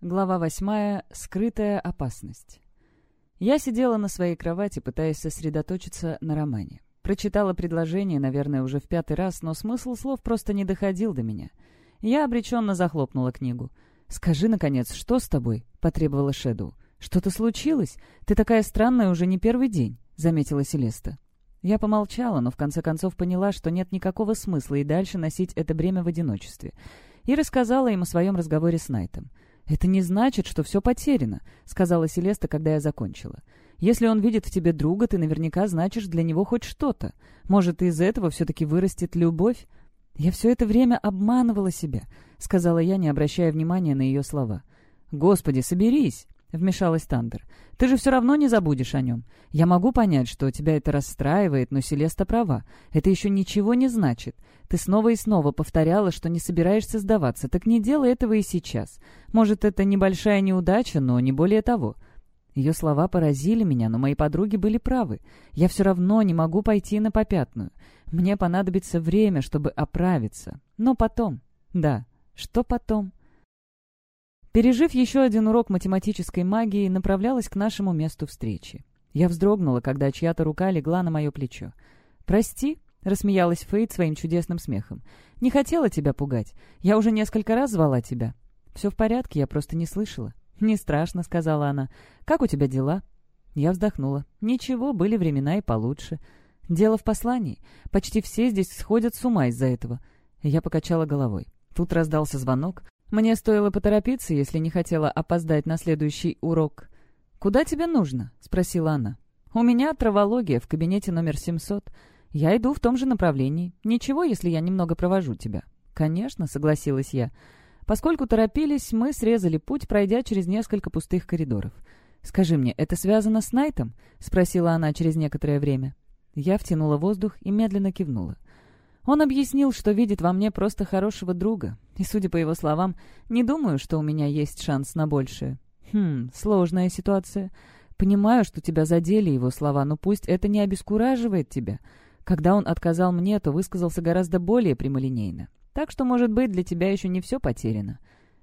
Глава восьмая. Скрытая опасность. Я сидела на своей кровати, пытаясь сосредоточиться на романе. Прочитала предложение, наверное, уже в пятый раз, но смысл слов просто не доходил до меня. Я обреченно захлопнула книгу. «Скажи, наконец, что с тобой?» — потребовала Шэдоу. «Что-то случилось? Ты такая странная уже не первый день», — заметила Селеста. Я помолчала, но в конце концов поняла, что нет никакого смысла и дальше носить это бремя в одиночестве. И рассказала им о своем разговоре с Найтом. «Это не значит, что все потеряно», — сказала Селеста, когда я закончила. «Если он видит в тебе друга, ты наверняка значишь для него хоть что-то. Может, из этого все-таки вырастет любовь?» «Я все это время обманывала себя», — сказала я, не обращая внимания на ее слова. «Господи, соберись!» — вмешалась Тандер. «Ты же все равно не забудешь о нем. Я могу понять, что тебя это расстраивает, но Селеста права. Это еще ничего не значит. Ты снова и снова повторяла, что не собираешься сдаваться. Так не делай этого и сейчас. Может, это небольшая неудача, но не более того». Ее слова поразили меня, но мои подруги были правы. Я все равно не могу пойти на попятную. Мне понадобится время, чтобы оправиться. Но потом. Да, что потом? Пережив еще один урок математической магии, направлялась к нашему месту встречи. Я вздрогнула, когда чья-то рука легла на мое плечо. «Прости», — рассмеялась Фейт своим чудесным смехом. «Не хотела тебя пугать. Я уже несколько раз звала тебя». «Все в порядке, я просто не слышала». «Не страшно», — сказала она. «Как у тебя дела?» Я вздохнула. «Ничего, были времена и получше». «Дело в послании. Почти все здесь сходят с ума из-за этого». Я покачала головой. Тут раздался звонок. Мне стоило поторопиться, если не хотела опоздать на следующий урок. «Куда тебе нужно?» — спросила она. «У меня травология в кабинете номер 700. Я иду в том же направлении. Ничего, если я немного провожу тебя». «Конечно», — согласилась я. Поскольку торопились, мы срезали путь, пройдя через несколько пустых коридоров. «Скажи мне, это связано с Найтом?» — спросила она через некоторое время. Я втянула воздух и медленно кивнула. Он объяснил, что видит во мне просто хорошего друга, и, судя по его словам, не думаю, что у меня есть шанс на большее. Хм, сложная ситуация. Понимаю, что тебя задели его слова, но пусть это не обескураживает тебя. Когда он отказал мне, то высказался гораздо более прямолинейно. Так что, может быть, для тебя еще не все потеряно.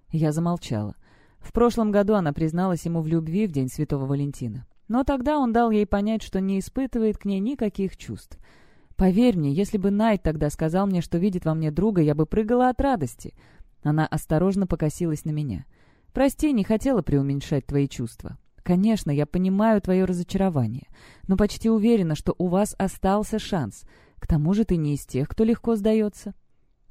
Я замолчала. В прошлом году она призналась ему в любви в День Святого Валентина. Но тогда он дал ей понять, что не испытывает к ней никаких чувств. Поверь мне, если бы Найт тогда сказал мне, что видит во мне друга, я бы прыгала от радости. Она осторожно покосилась на меня. Прости, не хотела преуменьшать твои чувства. Конечно, я понимаю твое разочарование, но почти уверена, что у вас остался шанс. К тому же ты не из тех, кто легко сдается.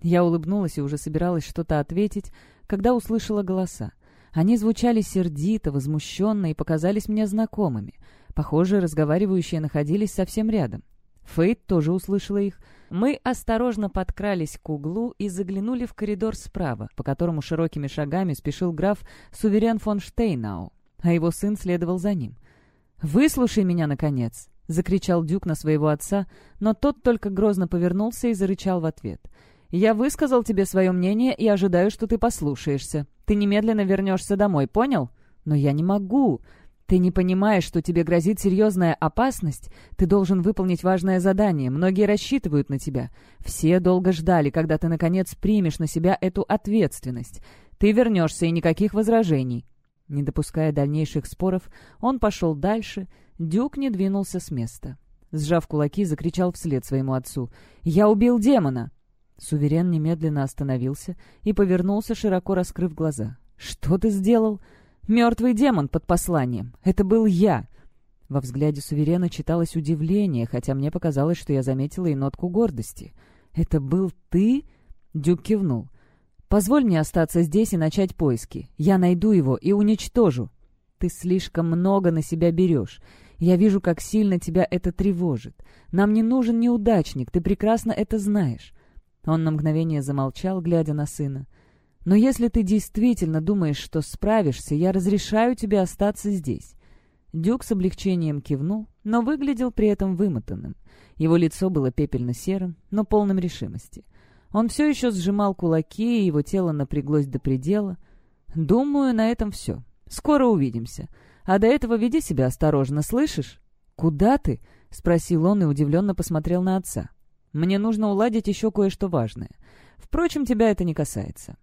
Я улыбнулась и уже собиралась что-то ответить, когда услышала голоса. Они звучали сердито, возмущенно и показались мне знакомыми. Похоже, разговаривающие находились совсем рядом. Фейт тоже услышала их. Мы осторожно подкрались к углу и заглянули в коридор справа, по которому широкими шагами спешил граф Суверен фон Штейнау, а его сын следовал за ним. «Выслушай меня, наконец!» — закричал Дюк на своего отца, но тот только грозно повернулся и зарычал в ответ. «Я высказал тебе свое мнение и ожидаю, что ты послушаешься. Ты немедленно вернешься домой, понял?» «Но я не могу!» Ты не понимаешь, что тебе грозит серьезная опасность? Ты должен выполнить важное задание. Многие рассчитывают на тебя. Все долго ждали, когда ты, наконец, примешь на себя эту ответственность. Ты вернешься, и никаких возражений». Не допуская дальнейших споров, он пошел дальше. Дюк не двинулся с места. Сжав кулаки, закричал вслед своему отцу. «Я убил демона!» Суверен немедленно остановился и повернулся, широко раскрыв глаза. «Что ты сделал?» Мертвый демон под посланием. Это был я. Во взгляде суверена читалось удивление, хотя мне показалось, что я заметила и нотку гордости. «Это был ты?» Дюк кивнул. «Позволь мне остаться здесь и начать поиски. Я найду его и уничтожу». «Ты слишком много на себя берешь. Я вижу, как сильно тебя это тревожит. Нам не нужен неудачник, ты прекрасно это знаешь». Он на мгновение замолчал, глядя на сына. Но если ты действительно думаешь, что справишься, я разрешаю тебе остаться здесь». Дюк с облегчением кивнул, но выглядел при этом вымотанным. Его лицо было пепельно-серым, но полным решимости. Он все еще сжимал кулаки, и его тело напряглось до предела. «Думаю, на этом все. Скоро увидимся. А до этого веди себя осторожно, слышишь?» «Куда ты?» — спросил он и удивленно посмотрел на отца. «Мне нужно уладить еще кое-что важное. Впрочем, тебя это не касается.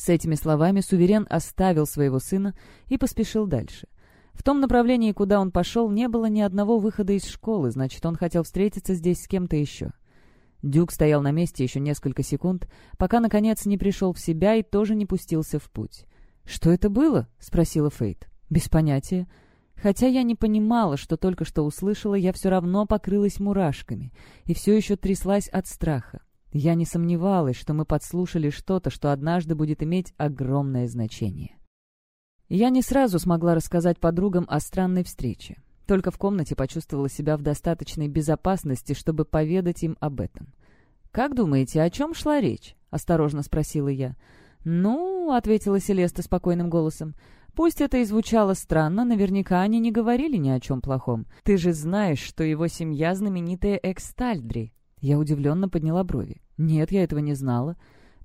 С этими словами суверен оставил своего сына и поспешил дальше. В том направлении, куда он пошел, не было ни одного выхода из школы, значит, он хотел встретиться здесь с кем-то еще. Дюк стоял на месте еще несколько секунд, пока, наконец, не пришел в себя и тоже не пустился в путь. «Что это было?» — спросила Фейт. «Без понятия. Хотя я не понимала, что только что услышала, я все равно покрылась мурашками и все еще тряслась от страха. Я не сомневалась, что мы подслушали что-то, что однажды будет иметь огромное значение. Я не сразу смогла рассказать подругам о странной встрече. Только в комнате почувствовала себя в достаточной безопасности, чтобы поведать им об этом. «Как думаете, о чем шла речь?» — осторожно спросила я. «Ну», — ответила Селеста спокойным голосом, — «пусть это и звучало странно, наверняка они не говорили ни о чем плохом. Ты же знаешь, что его семья знаменитая Экстальдри». Я удивленно подняла брови. «Нет, я этого не знала».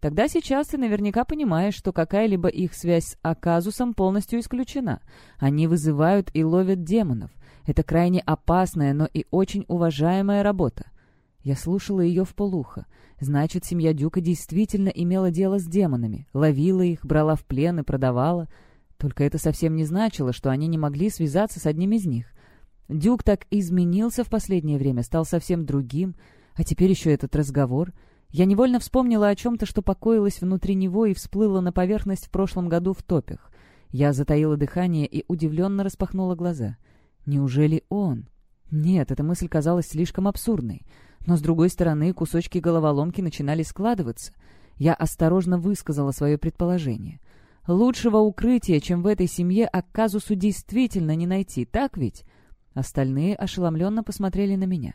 Тогда сейчас ты наверняка понимаешь, что какая-либо их связь с Аказусом полностью исключена. Они вызывают и ловят демонов. Это крайне опасная, но и очень уважаемая работа. Я слушала ее в полухо. Значит, семья Дюка действительно имела дело с демонами, ловила их, брала в плен и продавала. Только это совсем не значило, что они не могли связаться с одним из них. Дюк так изменился в последнее время, стал совсем другим. А теперь еще этот разговор. Я невольно вспомнила о чем-то, что покоилось внутри него и всплыло на поверхность в прошлом году в топях. Я затаила дыхание и удивленно распахнула глаза — Неужели он? Нет, эта мысль казалась слишком абсурдной. Но, с другой стороны, кусочки головоломки начинали складываться. Я осторожно высказала свое предположение. Лучшего укрытия, чем в этой семье, Акказусу действительно не найти, так ведь? Остальные ошеломленно посмотрели на меня.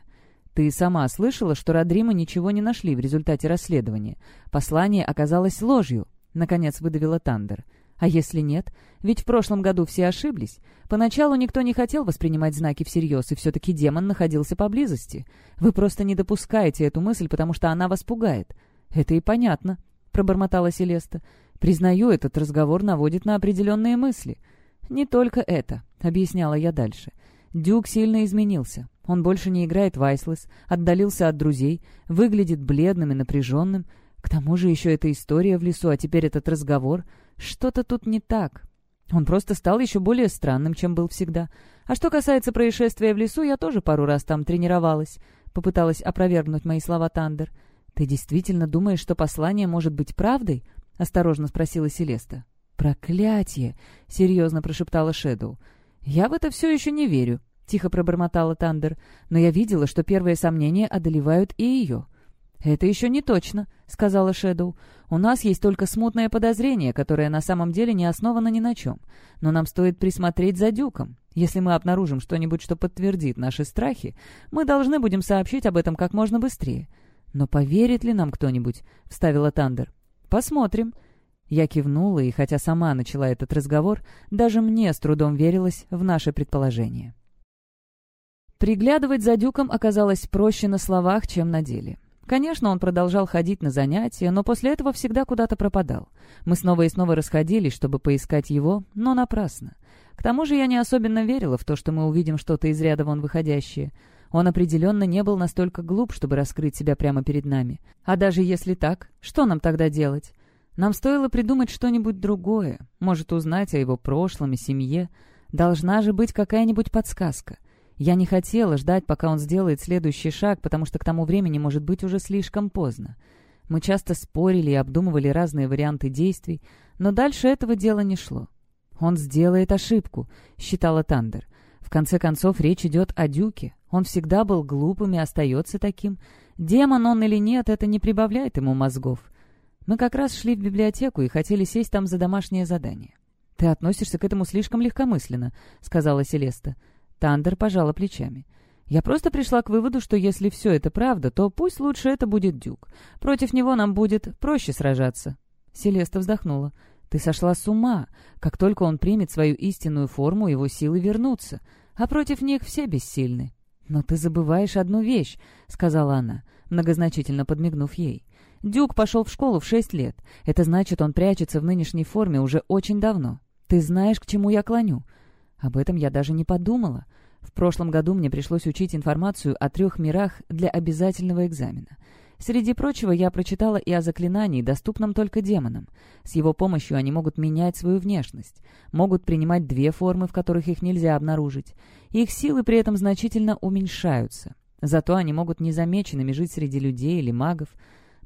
«Ты сама слышала, что Родрима ничего не нашли в результате расследования. Послание оказалось ложью», — наконец выдавила Тандер. А если нет? Ведь в прошлом году все ошиблись. Поначалу никто не хотел воспринимать знаки всерьез, и все-таки демон находился поблизости. Вы просто не допускаете эту мысль, потому что она вас пугает. Это и понятно, — пробормотала Селеста. Признаю, этот разговор наводит на определенные мысли. Не только это, — объясняла я дальше. Дюк сильно изменился. Он больше не играет в Айслес, отдалился от друзей, выглядит бледным и напряженным. К тому же еще эта история в лесу, а теперь этот разговор — что-то тут не так. Он просто стал еще более странным, чем был всегда. А что касается происшествия в лесу, я тоже пару раз там тренировалась. Попыталась опровергнуть мои слова Тандер. «Ты действительно думаешь, что послание может быть правдой?» — осторожно спросила Селеста. «Проклятие!» — серьезно прошептала Шэдоу. «Я в это все еще не верю», — тихо пробормотала Тандер. «Но я видела, что первые сомнения одолевают и ее». «Это еще не точно», — сказала Шэдоу. «У нас есть только смутное подозрение, которое на самом деле не основано ни на чем. Но нам стоит присмотреть за Дюком. Если мы обнаружим что-нибудь, что подтвердит наши страхи, мы должны будем сообщить об этом как можно быстрее». «Но поверит ли нам кто-нибудь?» — вставила Тандер. «Посмотрим». Я кивнула, и хотя сама начала этот разговор, даже мне с трудом верилось в наше предположение. Приглядывать за Дюком оказалось проще на словах, чем на деле. Конечно, он продолжал ходить на занятия, но после этого всегда куда-то пропадал. Мы снова и снова расходились, чтобы поискать его, но напрасно. К тому же я не особенно верила в то, что мы увидим что-то из ряда вон выходящее. Он определенно не был настолько глуп, чтобы раскрыть себя прямо перед нами. А даже если так, что нам тогда делать? Нам стоило придумать что-нибудь другое, может, узнать о его прошлом и семье. Должна же быть какая-нибудь подсказка — я не хотела ждать, пока он сделает следующий шаг, потому что к тому времени может быть уже слишком поздно. Мы часто спорили и обдумывали разные варианты действий, но дальше этого дела не шло. «Он сделает ошибку», — считала Тандер. «В конце концов, речь идет о Дюке. Он всегда был глупым и остается таким. Демон он или нет, это не прибавляет ему мозгов. Мы как раз шли в библиотеку и хотели сесть там за домашнее задание. «Ты относишься к этому слишком легкомысленно», — сказала Селеста. Тандер пожала плечами. «Я просто пришла к выводу, что если все это правда, то пусть лучше это будет Дюк. Против него нам будет проще сражаться». Селеста вздохнула. «Ты сошла с ума. Как только он примет свою истинную форму, его силы вернутся. А против них все бессильны». «Но ты забываешь одну вещь», — сказала она, многозначительно подмигнув ей. «Дюк пошел в школу в шесть лет. Это значит, он прячется в нынешней форме уже очень давно. Ты знаешь, к чему я клоню?» Об этом я даже не подумала. В прошлом году мне пришлось учить информацию о трех мирах для обязательного экзамена. Среди прочего, я прочитала и о заклинании, доступном только демонам. С его помощью они могут менять свою внешность, могут принимать две формы, в которых их нельзя обнаружить. Их силы при этом значительно уменьшаются. Зато они могут незамеченными жить среди людей или магов.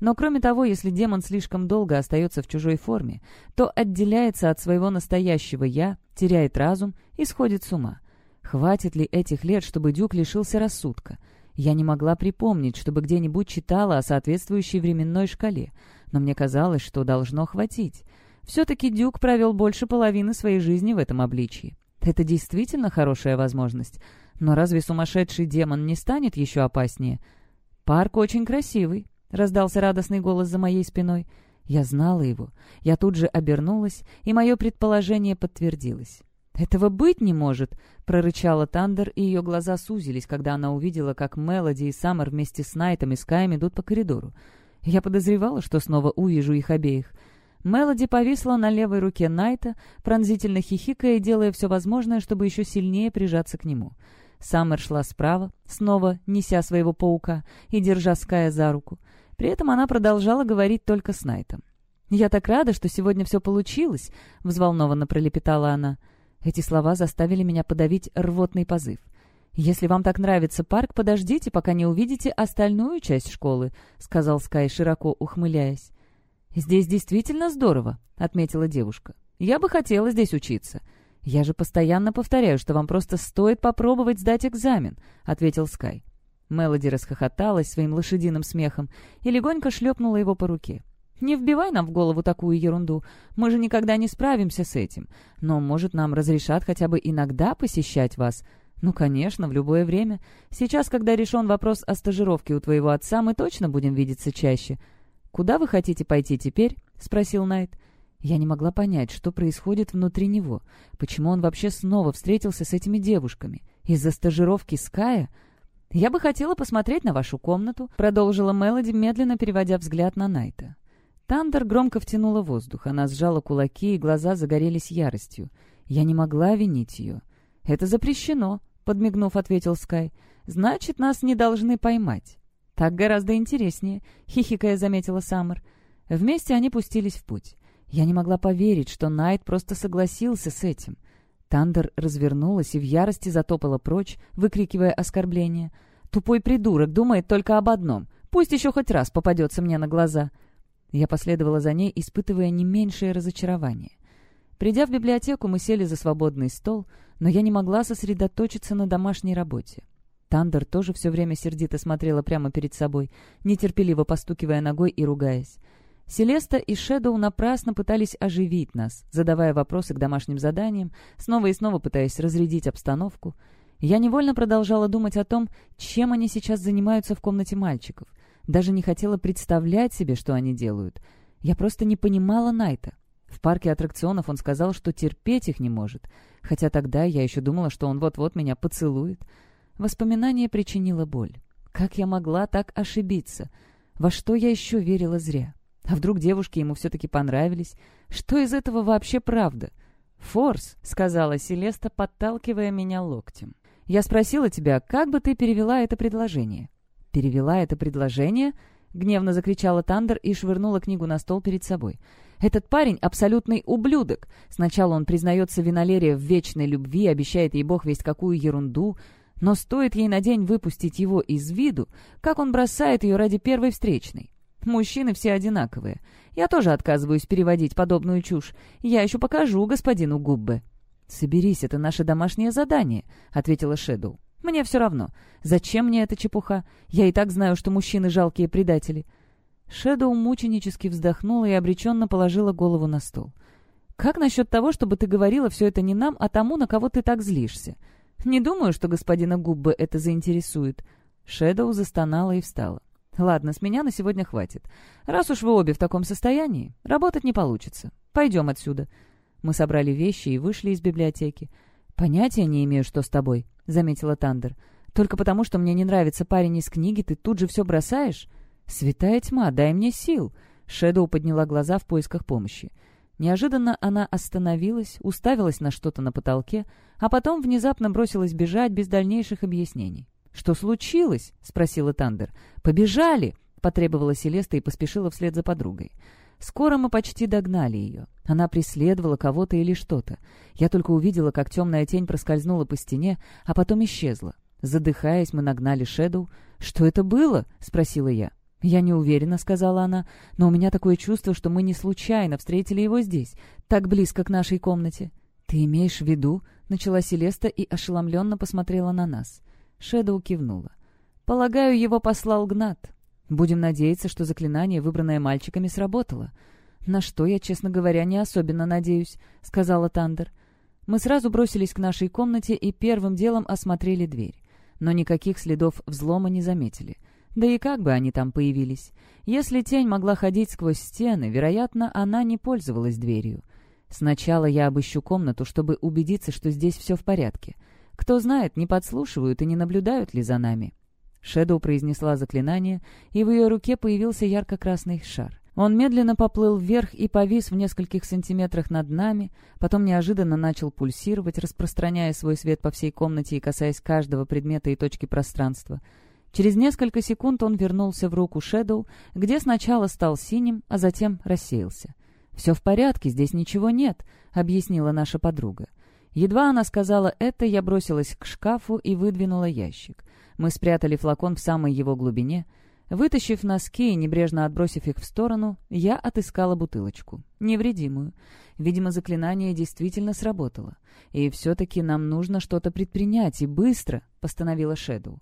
Но кроме того, если демон слишком долго остается в чужой форме, то отделяется от своего настоящего «я», теряет разум и сходит с ума. Хватит ли этих лет, чтобы Дюк лишился рассудка? Я не могла припомнить, чтобы где-нибудь читала о соответствующей временной шкале, но мне казалось, что должно хватить. Все-таки Дюк провел больше половины своей жизни в этом обличии. Это действительно хорошая возможность. Но разве сумасшедший демон не станет еще опаснее? «Парк очень красивый», — раздался радостный голос за моей спиной. Я знала его. Я тут же обернулась, и мое предположение подтвердилось. «Этого быть не может!» — прорычала Тандер, и ее глаза сузились, когда она увидела, как Мелоди и Саммер вместе с Найтом и Скайм идут по коридору. Я подозревала, что снова увижу их обеих. Мелоди повисла на левой руке Найта, пронзительно хихикая и делая все возможное, чтобы еще сильнее прижаться к нему. Саммер шла справа, снова неся своего паука и держа Ская за руку. При этом она продолжала говорить только с Найтом. «Я так рада, что сегодня все получилось», — взволнованно пролепетала она. — эти слова заставили меня подавить рвотный позыв. «Если вам так нравится парк, подождите, пока не увидите остальную часть школы», — сказал Скай, широко ухмыляясь. «Здесь действительно здорово», — отметила девушка. «Я бы хотела здесь учиться». «Я же постоянно повторяю, что вам просто стоит попробовать сдать экзамен», — ответил Скай. Мелоди расхохоталась своим лошадиным смехом и легонько шлепнула его по руке. Не вбивай нам в голову такую ерунду. Мы же никогда не справимся с этим. Но, может, нам разрешат хотя бы иногда посещать вас? Ну, конечно, в любое время. Сейчас, когда решен вопрос о стажировке у твоего отца, мы точно будем видеться чаще. Куда вы хотите пойти теперь? Спросил Найт. Я не могла понять, что происходит внутри него. Почему он вообще снова встретился с этими девушками? Из-за стажировки Ская? «Я бы хотела посмотреть на вашу комнату», — продолжила Мелоди, медленно переводя взгляд на Найта. Тандер громко втянула воздух. Она сжала кулаки, и глаза загорелись яростью. Я не могла винить ее. «Это запрещено», — подмигнув, ответил Скай. «Значит, нас не должны поймать». «Так гораздо интереснее», — хихикая заметила Саммер. Вместе они пустились в путь. Я не могла поверить, что Найт просто согласился с этим. Тандер развернулась и в ярости затопала прочь, выкрикивая оскорбление. «Тупой придурок думает только об одном. Пусть еще хоть раз попадется мне на глаза». Я последовала за ней, испытывая не меньшее разочарование. Придя в библиотеку, мы сели за свободный стол, но я не могла сосредоточиться на домашней работе. Тандер тоже все время сердито смотрела прямо перед собой, нетерпеливо постукивая ногой и ругаясь. Селеста и Шэдоу напрасно пытались оживить нас, задавая вопросы к домашним заданиям, снова и снова пытаясь разрядить обстановку. Я невольно продолжала думать о том, чем они сейчас занимаются в комнате мальчиков — даже не хотела представлять себе, что они делают. Я просто не понимала Найта. В парке аттракционов он сказал, что терпеть их не может. Хотя тогда я еще думала, что он вот-вот меня поцелует. Воспоминание причинило боль. Как я могла так ошибиться? Во что я еще верила зря? А вдруг девушки ему все-таки понравились? Что из этого вообще правда? «Форс», — сказала Селеста, подталкивая меня локтем. «Я спросила тебя, как бы ты перевела это предложение?» перевела это предложение?» — гневно закричала Тандер и швырнула книгу на стол перед собой. «Этот парень — абсолютный ублюдок. Сначала он признается Винолерия в вечной любви, обещает ей бог весть какую ерунду, но стоит ей на день выпустить его из виду, как он бросает ее ради первой встречной. Мужчины все одинаковые. Я тоже отказываюсь переводить подобную чушь. Я еще покажу господину Губбе». «Соберись, это наше домашнее задание», — ответила Шэдоу. Мне все равно. Зачем мне эта чепуха? Я и так знаю, что мужчины жалкие предатели». Шэдоу мученически вздохнула и обреченно положила голову на стол. «Как насчет того, чтобы ты говорила все это не нам, а тому, на кого ты так злишься? Не думаю, что господина Губбы это заинтересует». Шэдоу застонала и встала. «Ладно, с меня на сегодня хватит. Раз уж вы обе в таком состоянии, работать не получится. Пойдем отсюда». Мы собрали вещи и вышли из библиотеки. «Понятия не имею, что с тобой», — заметила Тандер. «Только потому, что мне не нравится парень из книги, ты тут же все бросаешь? Святая тьма, дай мне сил!» Шэдоу подняла глаза в поисках помощи. Неожиданно она остановилась, уставилась на что-то на потолке, а потом внезапно бросилась бежать без дальнейших объяснений. «Что случилось?» — спросила Тандер. «Побежали!» — потребовала Селеста и поспешила вслед за подругой. Скоро мы почти догнали ее. Она преследовала кого-то или что-то. Я только увидела, как темная тень проскользнула по стене, а потом исчезла. Задыхаясь, мы нагнали Шэдоу. «Что это было?» — спросила я. «Я не уверена», — сказала она, — «но у меня такое чувство, что мы не случайно встретили его здесь, так близко к нашей комнате». «Ты имеешь в виду?» — начала Селеста и ошеломленно посмотрела на нас. Шэдоу кивнула. «Полагаю, его послал Гнат. Будем надеяться, что заклинание, выбранное мальчиками, сработало». «На что я, честно говоря, не особенно надеюсь», — сказала Тандер. Мы сразу бросились к нашей комнате и первым делом осмотрели дверь. Но никаких следов взлома не заметили. Да и как бы они там появились? Если тень могла ходить сквозь стены, вероятно, она не пользовалась дверью. Сначала я обыщу комнату, чтобы убедиться, что здесь все в порядке. Кто знает, не подслушивают и не наблюдают ли за нами. Шэдоу произнесла заклинание, и в ее руке появился ярко-красный шар. Он медленно поплыл вверх и повис в нескольких сантиметрах над нами, потом неожиданно начал пульсировать, распространяя свой свет по всей комнате и касаясь каждого предмета и точки пространства. Через несколько секунд он вернулся в руку Шэдоу, где сначала стал синим, а затем рассеялся. «Все в порядке, здесь ничего нет», — объяснила наша подруга. Едва она сказала это, я бросилась к шкафу и выдвинула ящик. Мы спрятали флакон в самой его глубине. Вытащив носки и небрежно отбросив их в сторону, я отыскала бутылочку. Невредимую. Видимо, заклинание действительно сработало. «И все-таки нам нужно что-то предпринять, и быстро», — постановила Шэдоу.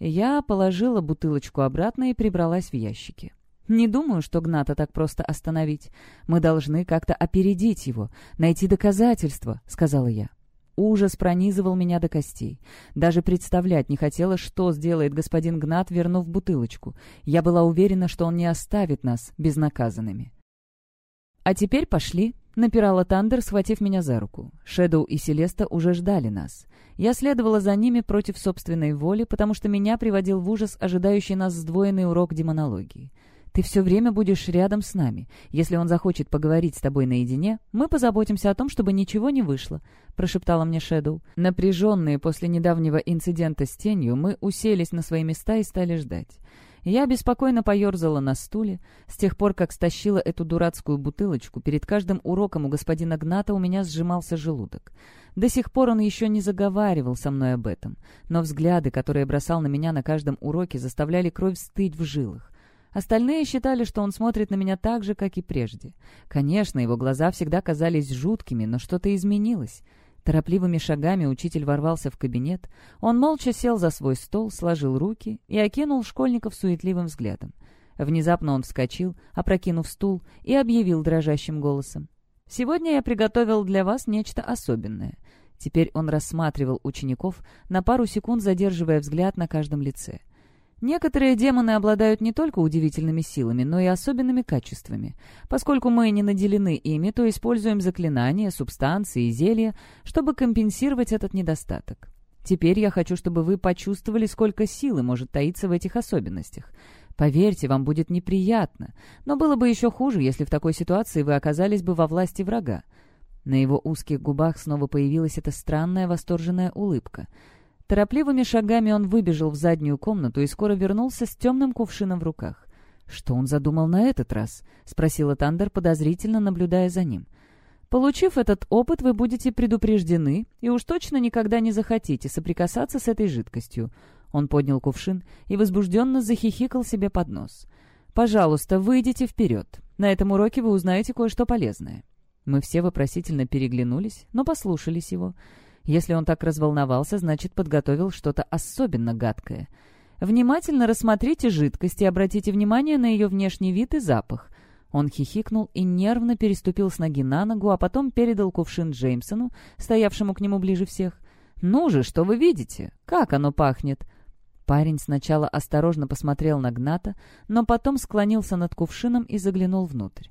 Я положила бутылочку обратно и прибралась в ящике. Не думаю, что Гната так просто остановить. Мы должны как-то опередить его, найти доказательства, — сказала я. Ужас пронизывал меня до костей. Даже представлять не хотела, что сделает господин Гнат, вернув бутылочку. Я была уверена, что он не оставит нас безнаказанными. «А теперь пошли», — напирала Тандер, схватив меня за руку. Шэдоу и Селеста уже ждали нас. Я следовала за ними против собственной воли, потому что меня приводил в ужас ожидающий нас сдвоенный урок демонологии. «Ты все время будешь рядом с нами. Если он захочет поговорить с тобой наедине, мы позаботимся о том, чтобы ничего не вышло», — прошептала мне Шэдоу. Напряженные после недавнего инцидента с тенью, мы уселись на свои места и стали ждать. Я беспокойно поерзала на стуле. С тех пор, как стащила эту дурацкую бутылочку, перед каждым уроком у господина Гната у меня сжимался желудок. До сих пор он еще не заговаривал со мной об этом, но взгляды, которые бросал на меня на каждом уроке, заставляли кровь стыть в жилах. Остальные считали, что он смотрит на меня так же, как и прежде. Конечно, его глаза всегда казались жуткими, но что-то изменилось. Торопливыми шагами учитель ворвался в кабинет. Он молча сел за свой стол, сложил руки и окинул школьников суетливым взглядом. Внезапно он вскочил, опрокинув стул, и объявил дрожащим голосом. «Сегодня я приготовил для вас нечто особенное». Теперь он рассматривал учеников, на пару секунд задерживая взгляд на каждом лице — Некоторые демоны обладают не только удивительными силами, но и особенными качествами. Поскольку мы не наделены ими, то используем заклинания, субстанции и зелья, чтобы компенсировать этот недостаток. Теперь я хочу, чтобы вы почувствовали, сколько силы может таиться в этих особенностях. Поверьте, вам будет неприятно, но было бы еще хуже, если в такой ситуации вы оказались бы во власти врага. На его узких губах снова появилась эта странная восторженная улыбка — Торопливыми шагами он выбежал в заднюю комнату и скоро вернулся с темным кувшином в руках. «Что он задумал на этот раз?» — спросила Тандер, подозрительно наблюдая за ним. «Получив этот опыт, вы будете предупреждены и уж точно никогда не захотите соприкасаться с этой жидкостью». Он поднял кувшин и возбужденно захихикал себе под нос. «Пожалуйста, выйдите вперед. На этом уроке вы узнаете кое-что полезное». Мы все вопросительно переглянулись, но послушались его. Если он так разволновался, значит, подготовил что-то особенно гадкое. Внимательно рассмотрите жидкость и обратите внимание на ее внешний вид и запах. Он хихикнул и нервно переступил с ноги на ногу, а потом передал кувшин Джеймсону, стоявшему к нему ближе всех. «Ну же, что вы видите? Как оно пахнет?» Парень сначала осторожно посмотрел на Гната, но потом склонился над кувшином и заглянул внутрь.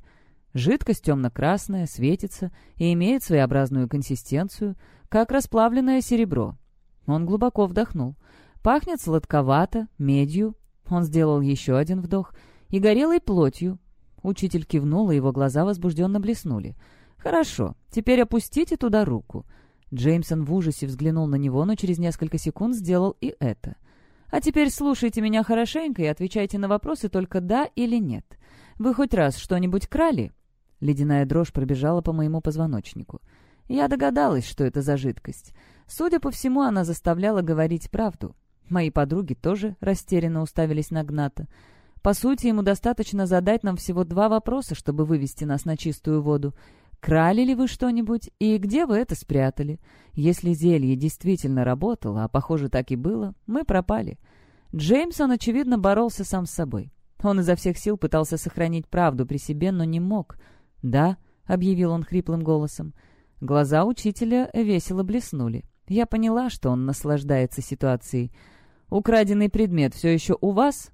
Жидкость темно-красная, светится и имеет своеобразную консистенцию, как расплавленное серебро. Он глубоко вдохнул. Пахнет сладковато, медью. Он сделал еще один вдох. И горелой плотью. Учитель кивнул, и его глаза возбужденно блеснули. «Хорошо, теперь опустите туда руку». Джеймсон в ужасе взглянул на него, но через несколько секунд сделал и это. А теперь слушайте меня хорошенько и отвечайте на вопросы только «да» или «нет». Вы хоть раз что-нибудь крали?» Ледяная дрожь пробежала по моему позвоночнику. Я догадалась, что это за жидкость. Судя по всему, она заставляла говорить правду. Мои подруги тоже растерянно уставились на Гната. По сути, ему достаточно задать нам всего два вопроса, чтобы вывести нас на чистую воду. Крали ли вы что-нибудь и где вы это спрятали? Если зелье действительно работало, а похоже так и было, мы пропали. Джеймсон, очевидно, боролся сам с собой. Он изо всех сил пытался сохранить правду при себе, но не мог. «Да», — объявил он хриплым голосом. Глаза учителя весело блеснули. Я поняла, что он наслаждается ситуацией. «Украденный предмет все еще у вас?»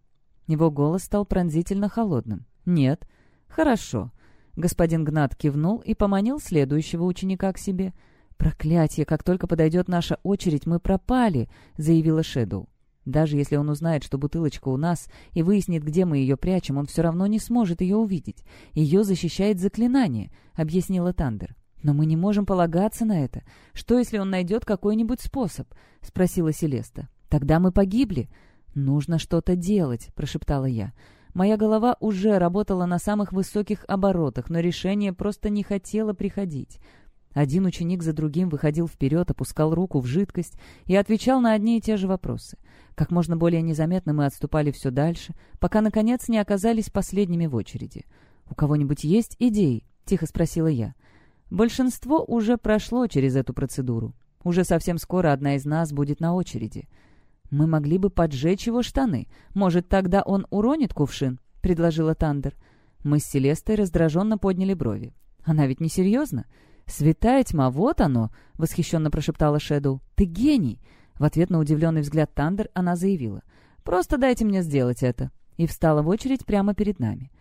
Его голос стал пронзительно холодным. «Нет». «Хорошо». Господин Гнат кивнул и поманил следующего ученика к себе. «Проклятие! Как только подойдет наша очередь, мы пропали!» — заявила Шэдоу. Даже если он узнает, что бутылочка у нас, и выяснит, где мы ее прячем, он все равно не сможет ее увидеть. Ее защищает заклинание», — объяснила Тандер. «Но мы не можем полагаться на это. Что, если он найдет какой-нибудь способ?» — спросила Селеста. «Тогда мы погибли». «Нужно что-то делать», — прошептала я. Моя голова уже работала на самых высоких оборотах, но решение просто не хотело приходить. Один ученик за другим выходил вперед, опускал руку в жидкость и отвечал на одни и те же вопросы. Как можно более незаметно мы отступали все дальше, пока, наконец, не оказались последними в очереди. «У кого-нибудь есть идеи?» — тихо спросила я. Большинство уже прошло через эту процедуру. Уже совсем скоро одна из нас будет на очереди. «Мы могли бы поджечь его штаны. Может, тогда он уронит кувшин?» — предложила Тандер. Мы с Селестой раздраженно подняли брови. «Она ведь не серьезно?» «Святая тьма, вот оно!» — восхищенно прошептала Шэдоу. «Ты гений!» В ответ на удивленный взгляд Тандер она заявила. «Просто дайте мне сделать это!» И встала в очередь прямо перед нами.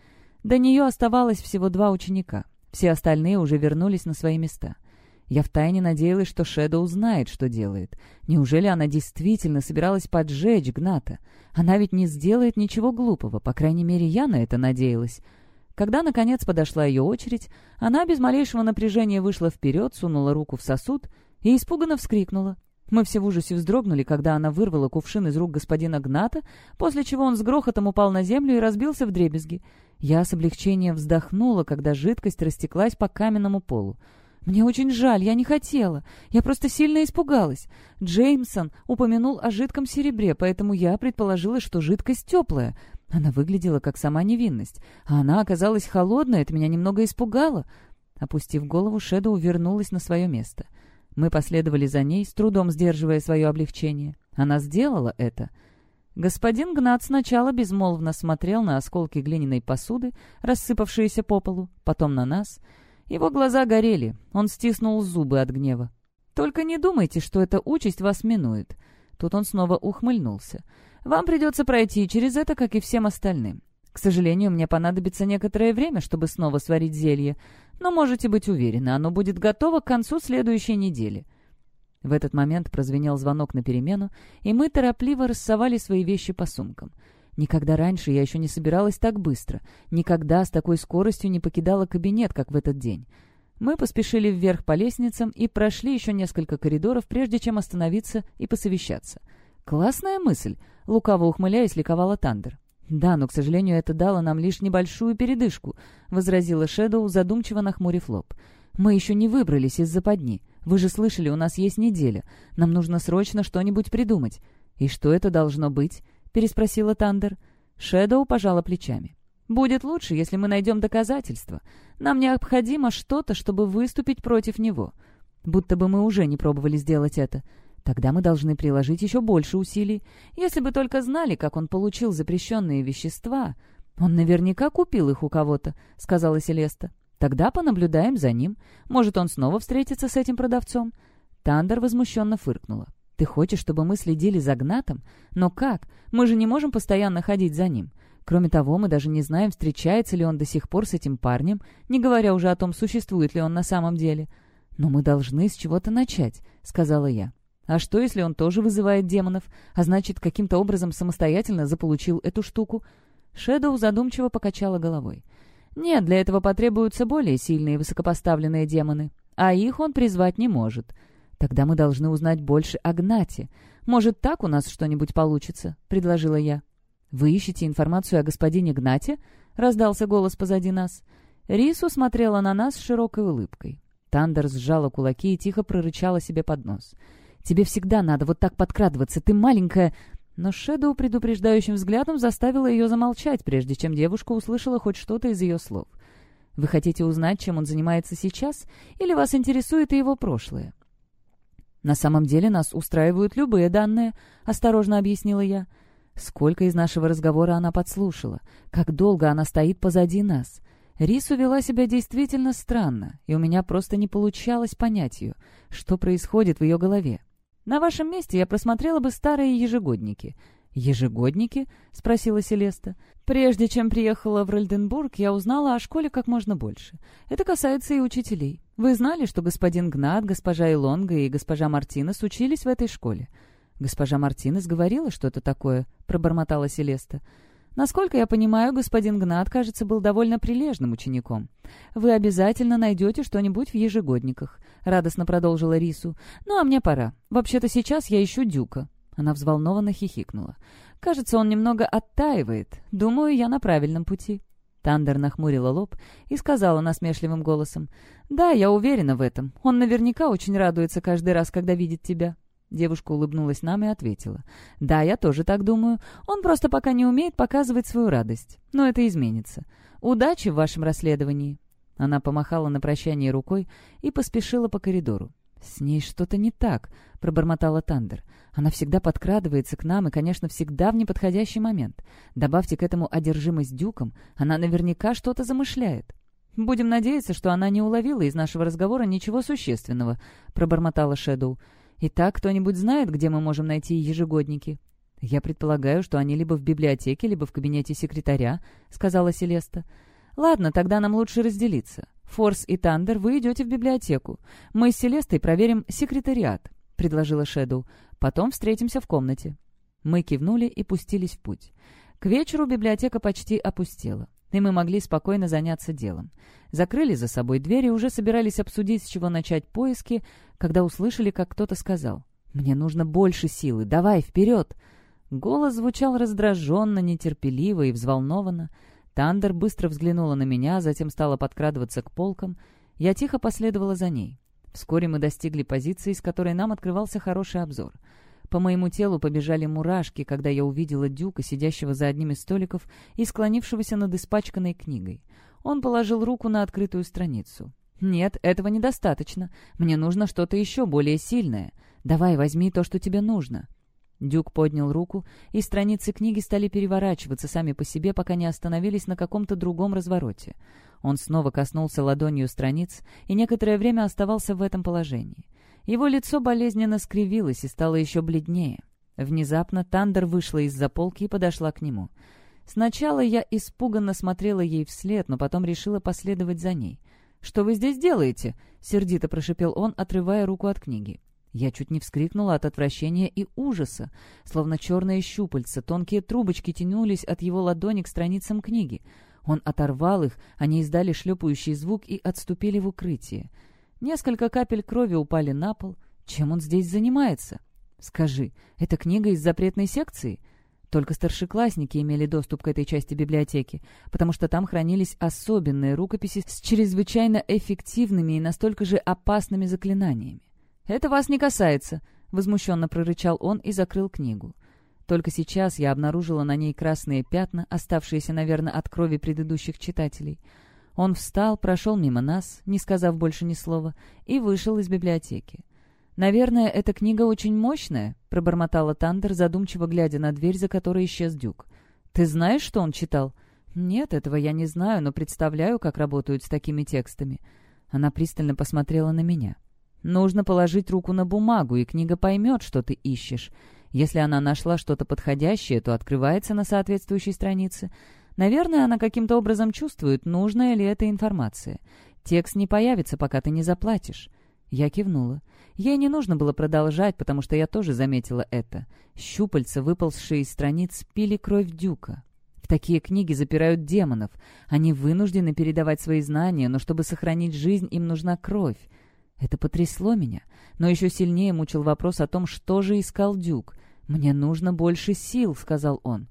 До нее оставалось всего два ученика. Все остальные уже вернулись на свои места. Я втайне надеялась, что Шэдоу знает, что делает. Неужели она действительно собиралась поджечь Гната? Она ведь не сделает ничего глупого, по крайней мере, я на это надеялась. Когда, наконец, подошла ее очередь, она без малейшего напряжения вышла вперед, сунула руку в сосуд и испуганно вскрикнула. Мы все в ужасе вздрогнули, когда она вырвала кувшин из рук господина Гната, после чего он с грохотом упал на землю и разбился в дребезги. Я с облегчением вздохнула, когда жидкость растеклась по каменному полу. «Мне очень жаль, я не хотела. Я просто сильно испугалась. Джеймсон упомянул о жидком серебре, поэтому я предположила, что жидкость теплая. Она выглядела как сама невинность, а она оказалась холодной, это меня немного испугало. Опустив голову, Шэдоу вернулась на свое место. Мы последовали за ней, с трудом сдерживая свое облегчение. Она сделала это. Господин Гнат сначала безмолвно смотрел на осколки глиняной посуды, рассыпавшиеся по полу, потом на нас. Его глаза горели, он стиснул зубы от гнева. «Только не думайте, что эта участь вас минует». Тут он снова ухмыльнулся. Вам придется пройти через это, как и всем остальным. К сожалению, мне понадобится некоторое время, чтобы снова сварить зелье, но можете быть уверены, оно будет готово к концу следующей недели». В этот момент прозвенел звонок на перемену, и мы торопливо рассовали свои вещи по сумкам. Никогда раньше я еще не собиралась так быстро, никогда с такой скоростью не покидала кабинет, как в этот день. Мы поспешили вверх по лестницам и прошли еще несколько коридоров, прежде чем остановиться и посовещаться. «Классная мысль!» — лукаво ухмыляясь, ликовала Тандер. «Да, но, к сожалению, это дало нам лишь небольшую передышку», — возразила Шэдоу, задумчиво нахмурив лоб. «Мы еще не выбрались из западни. Вы же слышали, у нас есть неделя. Нам нужно срочно что-нибудь придумать». «И что это должно быть?» — переспросила Тандер. Шэдоу пожала плечами. «Будет лучше, если мы найдем доказательства. Нам необходимо что-то, чтобы выступить против него. Будто бы мы уже не пробовали сделать это. Тогда мы должны приложить еще больше усилий. Если бы только знали, как он получил запрещенные вещества. Он наверняка купил их у кого-то, — сказала Селеста. Тогда понаблюдаем за ним. Может, он снова встретится с этим продавцом? Тандер возмущенно фыркнула. «Ты хочешь, чтобы мы следили за Гнатом? Но как? Мы же не можем постоянно ходить за ним. Кроме того, мы даже не знаем, встречается ли он до сих пор с этим парнем, не говоря уже о том, существует ли он на самом деле. Но мы должны с чего-то начать», — сказала я. А что, если он тоже вызывает демонов, а значит, каким-то образом самостоятельно заполучил эту штуку? Шэдоу задумчиво покачала головой. Нет, для этого потребуются более сильные высокопоставленные демоны, а их он призвать не может. Тогда мы должны узнать больше о Гнате. Может, так у нас что-нибудь получится?» — предложила я. «Вы ищете информацию о господине Гнате?» — раздался голос позади нас. Рису смотрела на нас с широкой улыбкой. Тандер сжала кулаки и тихо прорычала себе под нос. «Тебе всегда надо вот так подкрадываться, ты маленькая...» Но Шэдоу предупреждающим взглядом заставила ее замолчать, прежде чем девушка услышала хоть что-то из ее слов. «Вы хотите узнать, чем он занимается сейчас, или вас интересует и его прошлое?» «На самом деле нас устраивают любые данные», — осторожно объяснила я. Сколько из нашего разговора она подслушала, как долго она стоит позади нас. Рису вела себя действительно странно, и у меня просто не получалось понять ее, что происходит в ее голове. На вашем месте я просмотрела бы старые ежегодники. «Ежегодники?» — спросила Селеста. «Прежде чем приехала в Рольденбург, я узнала о школе как можно больше. Это касается и учителей. Вы знали, что господин Гнат, госпожа Илонга и госпожа Мартинес учились в этой школе?» «Госпожа Мартинес говорила что-то такое», — пробормотала Селеста. Насколько я понимаю, господин Гнат, кажется, был довольно прилежным учеником. Вы обязательно найдете что-нибудь в ежегодниках», — радостно продолжила Рису. «Ну, а мне пора. Вообще-то сейчас я ищу Дюка». Она взволнованно хихикнула. «Кажется, он немного оттаивает. Думаю, я на правильном пути». Тандер нахмурила лоб и сказала насмешливым голосом. «Да, я уверена в этом. Он наверняка очень радуется каждый раз, когда видит тебя». Девушка улыбнулась нам и ответила. «Да, я тоже так думаю. Он просто пока не умеет показывать свою радость. Но это изменится. Удачи в вашем расследовании!» Она помахала на прощание рукой и поспешила по коридору. «С ней что-то не так», — пробормотала Тандер. «Она всегда подкрадывается к нам и, конечно, всегда в неподходящий момент. Добавьте к этому одержимость дюком, она наверняка что-то замышляет». «Будем надеяться, что она не уловила из нашего разговора ничего существенного», — пробормотала Шэдоу. «Итак, кто-нибудь знает, где мы можем найти ежегодники?» «Я предполагаю, что они либо в библиотеке, либо в кабинете секретаря», — сказала Селеста. «Ладно, тогда нам лучше разделиться. Форс и Тандер, вы идете в библиотеку. Мы с Селестой проверим секретариат», — предложила Шэдоу. «Потом встретимся в комнате». Мы кивнули и пустились в путь. К вечеру библиотека почти опустела и мы могли спокойно заняться делом. Закрыли за собой дверь и уже собирались обсудить, с чего начать поиски, когда услышали, как кто-то сказал «Мне нужно больше силы, давай, вперед!» Голос звучал раздраженно, нетерпеливо и взволнованно. Тандер быстро взглянула на меня, затем стала подкрадываться к полкам. Я тихо последовала за ней. Вскоре мы достигли позиции, с которой нам открывался хороший обзор — по моему телу побежали мурашки, когда я увидела Дюка, сидящего за одним из столиков и склонившегося над испачканной книгой. Он положил руку на открытую страницу. «Нет, этого недостаточно. Мне нужно что-то еще более сильное. Давай, возьми то, что тебе нужно». Дюк поднял руку, и страницы книги стали переворачиваться сами по себе, пока не остановились на каком-то другом развороте. Он снова коснулся ладонью страниц и некоторое время оставался в этом положении. Его лицо болезненно скривилось и стало еще бледнее. Внезапно Тандер вышла из-за полки и подошла к нему. Сначала я испуганно смотрела ей вслед, но потом решила последовать за ней. «Что вы здесь делаете?» — сердито прошипел он, отрывая руку от книги. Я чуть не вскрикнула от отвращения и ужаса. Словно черные щупальца, тонкие трубочки тянулись от его ладони к страницам книги. Он оторвал их, они издали шлепающий звук и отступили в укрытие. Несколько капель крови упали на пол. Чем он здесь занимается? Скажи, это книга из запретной секции? Только старшеклассники имели доступ к этой части библиотеки, потому что там хранились особенные рукописи с чрезвычайно эффективными и настолько же опасными заклинаниями. «Это вас не касается», — возмущенно прорычал он и закрыл книгу. Только сейчас я обнаружила на ней красные пятна, оставшиеся, наверное, от крови предыдущих читателей — он встал, прошел мимо нас, не сказав больше ни слова, и вышел из библиотеки. «Наверное, эта книга очень мощная», — пробормотала Тандер, задумчиво глядя на дверь, за которой исчез Дюк. «Ты знаешь, что он читал?» «Нет, этого я не знаю, но представляю, как работают с такими текстами». Она пристально посмотрела на меня. «Нужно положить руку на бумагу, и книга поймет, что ты ищешь. Если она нашла что-то подходящее, то открывается на соответствующей странице. Наверное, она каким-то образом чувствует, нужная ли эта информация. Текст не появится, пока ты не заплатишь. Я кивнула. Ей не нужно было продолжать, потому что я тоже заметила это. Щупальца, выползшие из страниц, пили кровь дюка. В такие книги запирают демонов. Они вынуждены передавать свои знания, но чтобы сохранить жизнь, им нужна кровь. Это потрясло меня, но еще сильнее мучил вопрос о том, что же искал Дюк. «Мне нужно больше сил», — сказал он.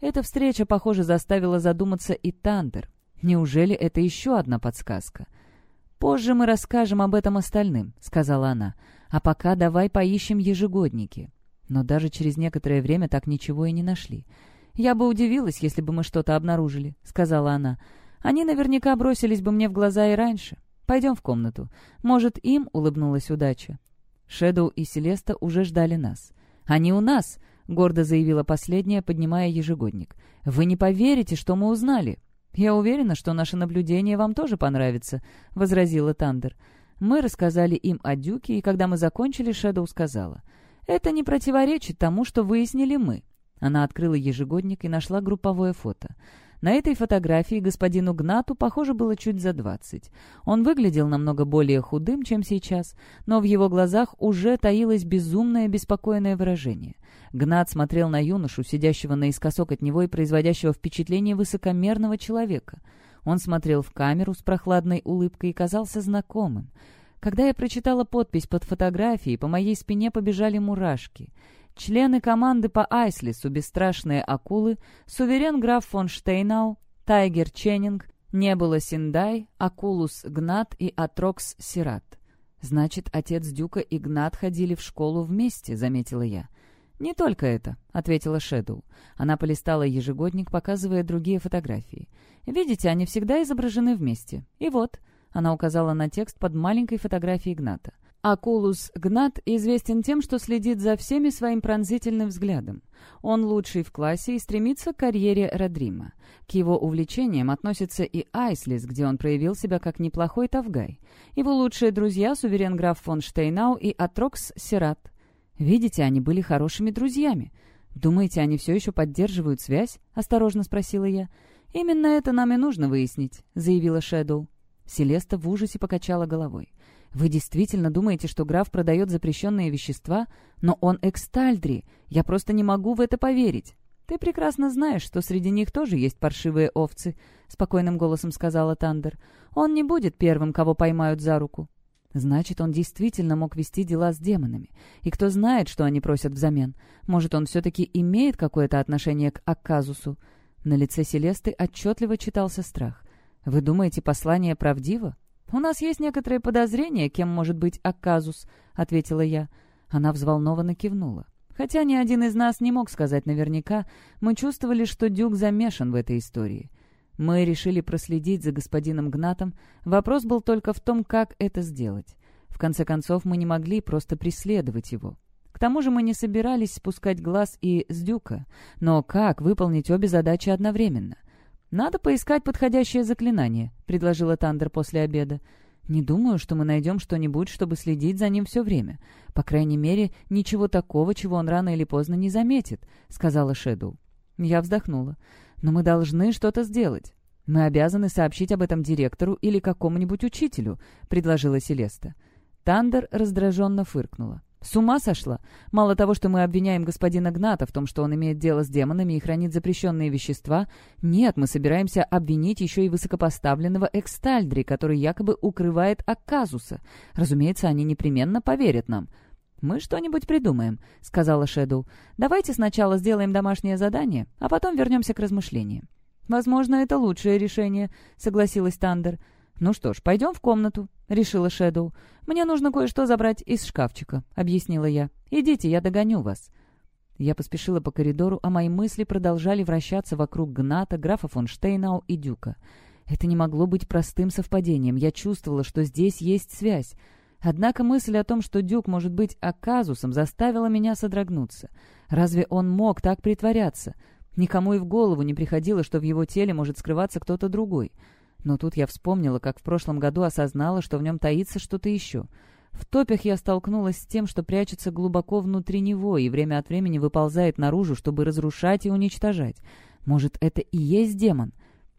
Эта встреча, похоже, заставила задуматься и Тандер. Неужели это еще одна подсказка? «Позже мы расскажем об этом остальным», — сказала она. «А пока давай поищем ежегодники». Но даже через некоторое время так ничего и не нашли. «Я бы удивилась, если бы мы что-то обнаружили», — сказала она. «Они наверняка бросились бы мне в глаза и раньше. Пойдем в комнату. Может, им улыбнулась удача». Шэдоу и Селеста уже ждали нас. «Они у нас!» — гордо заявила последняя, поднимая ежегодник. «Вы не поверите, что мы узнали!» «Я уверена, что наше наблюдение вам тоже понравится», — возразила Тандер. Мы рассказали им о Дюке, и когда мы закончили, Шэдоу сказала. «Это не противоречит тому, что выяснили мы». Она открыла ежегодник и нашла групповое фото. На этой фотографии господину Гнату, похоже, было чуть за двадцать. Он выглядел намного более худым, чем сейчас, но в его глазах уже таилось безумное беспокойное выражение. Гнат смотрел на юношу, сидящего наискосок от него и производящего впечатление высокомерного человека. Он смотрел в камеру с прохладной улыбкой и казался знакомым. Когда я прочитала подпись под фотографией, по моей спине побежали мурашки — Члены команды по Айслису «Бесстрашные акулы», суверен граф фон Штейнау, Тайгер Ченнинг, Небула Синдай, Акулус Гнат и Атрокс Сират. «Значит, отец Дюка и Гнат ходили в школу вместе», — заметила я. «Не только это», — ответила Шэдоу. Она полистала ежегодник, показывая другие фотографии. «Видите, они всегда изображены вместе. И вот», — она указала на текст под маленькой фотографией Гната. Акулус Гнат известен тем, что следит за всеми своим пронзительным взглядом. Он лучший в классе и стремится к карьере Родрима. К его увлечениям относится и Айслис, где он проявил себя как неплохой тавгай. Его лучшие друзья — суверен граф фон Штейнау и Атрокс Сират. Видите, они были хорошими друзьями. «Думаете, они все еще поддерживают связь?» — осторожно спросила я. «Именно это нам и нужно выяснить», — заявила Шэдоу. Селеста в ужасе покачала головой. «Вы действительно думаете, что граф продает запрещенные вещества? Но он экстальдри. Я просто не могу в это поверить». «Ты прекрасно знаешь, что среди них тоже есть паршивые овцы», — спокойным голосом сказала Тандер. «Он не будет первым, кого поймают за руку». Значит, он действительно мог вести дела с демонами. И кто знает, что они просят взамен. Может, он все-таки имеет какое-то отношение к Акказусу. На лице Селесты отчетливо читался страх. «Вы думаете, послание правдиво?» «У нас есть некоторые подозрения, кем может быть Акказус», — ответила я. Она взволнованно кивнула. Хотя ни один из нас не мог сказать наверняка, мы чувствовали, что Дюк замешан в этой истории. Мы решили проследить за господином Гнатом. Вопрос был только в том, как это сделать. В конце концов, мы не могли просто преследовать его. К тому же мы не собирались спускать глаз и с Дюка. Но как выполнить обе задачи одновременно? «Надо поискать подходящее заклинание», — предложила Тандер после обеда. «Не думаю, что мы найдем что-нибудь, чтобы следить за ним все время. По крайней мере, ничего такого, чего он рано или поздно не заметит», — сказала Шэдоу. Я вздохнула. «Но мы должны что-то сделать. Мы обязаны сообщить об этом директору или какому-нибудь учителю», — предложила Селеста. Тандер раздраженно фыркнула. «С ума сошла? Мало того, что мы обвиняем господина Гната в том, что он имеет дело с демонами и хранит запрещенные вещества, нет, мы собираемся обвинить еще и высокопоставленного Экстальдри, который якобы укрывает Акказуса. Разумеется, они непременно поверят нам». «Мы что-нибудь придумаем», — сказала Шэдоу. «Давайте сначала сделаем домашнее задание, а потом вернемся к размышлениям». «Возможно, это лучшее решение», — согласилась Тандер. «Ну что ж, пойдем в комнату», — решила Шэдоу. «Мне нужно кое-что забрать из шкафчика», — объяснила я. «Идите, я догоню вас». Я поспешила по коридору, а мои мысли продолжали вращаться вокруг Гната, графа фон Штейнау и Дюка. Это не могло быть простым совпадением. Я чувствовала, что здесь есть связь. Однако мысль о том, что Дюк может быть оказусом, заставила меня содрогнуться. Разве он мог так притворяться? Никому и в голову не приходило, что в его теле может скрываться кто-то другой. Но тут я вспомнила, как в прошлом году осознала, что в нем таится что-то еще. В топях я столкнулась с тем, что прячется глубоко внутри него и время от времени выползает наружу, чтобы разрушать и уничтожать. Может, это и есть демон?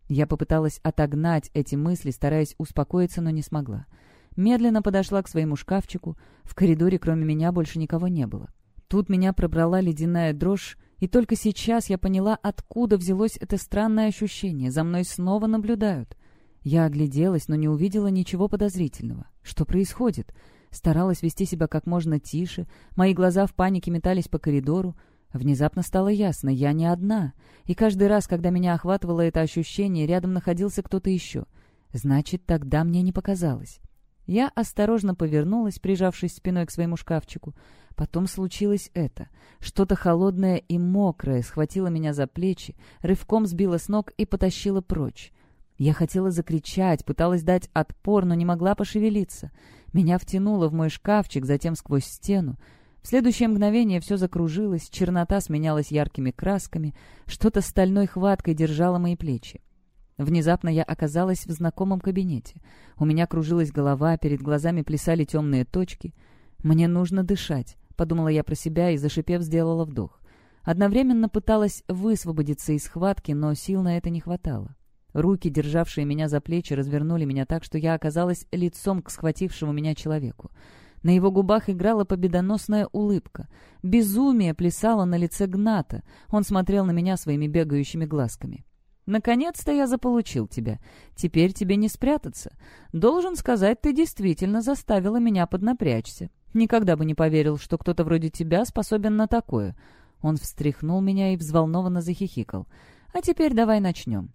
Я попыталась отогнать эти мысли, стараясь успокоиться, но не смогла. Медленно подошла к своему шкафчику. В коридоре кроме меня больше никого не было. Тут меня пробрала ледяная дрожь, и только сейчас я поняла, откуда взялось это странное ощущение. За мной снова наблюдают. Я огляделась, но не увидела ничего подозрительного. Что происходит? Старалась вести себя как можно тише, мои глаза в панике метались по коридору. Внезапно стало ясно, я не одна, и каждый раз, когда меня охватывало это ощущение, рядом находился кто-то еще. Значит, тогда мне не показалось. Я осторожно повернулась, прижавшись спиной к своему шкафчику. Потом случилось это. Что-то холодное и мокрое схватило меня за плечи, рывком сбило с ног и потащило прочь. Я хотела закричать, пыталась дать отпор, но не могла пошевелиться. Меня втянуло в мой шкафчик, затем сквозь стену. В следующее мгновение все закружилось, чернота сменялась яркими красками, что-то стальной хваткой держало мои плечи. Внезапно я оказалась в знакомом кабинете. У меня кружилась голова, перед глазами плясали темные точки. «Мне нужно дышать», — подумала я про себя и, зашипев, сделала вдох. Одновременно пыталась высвободиться из схватки, но сил на это не хватало. Руки, державшие меня за плечи, развернули меня так, что я оказалась лицом к схватившему меня человеку. На его губах играла победоносная улыбка. Безумие плясало на лице Гната. Он смотрел на меня своими бегающими глазками. Наконец-то я заполучил тебя. Теперь тебе не спрятаться. Должен сказать, ты действительно заставила меня поднапрячься. Никогда бы не поверил, что кто-то вроде тебя способен на такое». Он встряхнул меня и взволнованно захихикал. «А теперь давай начнем».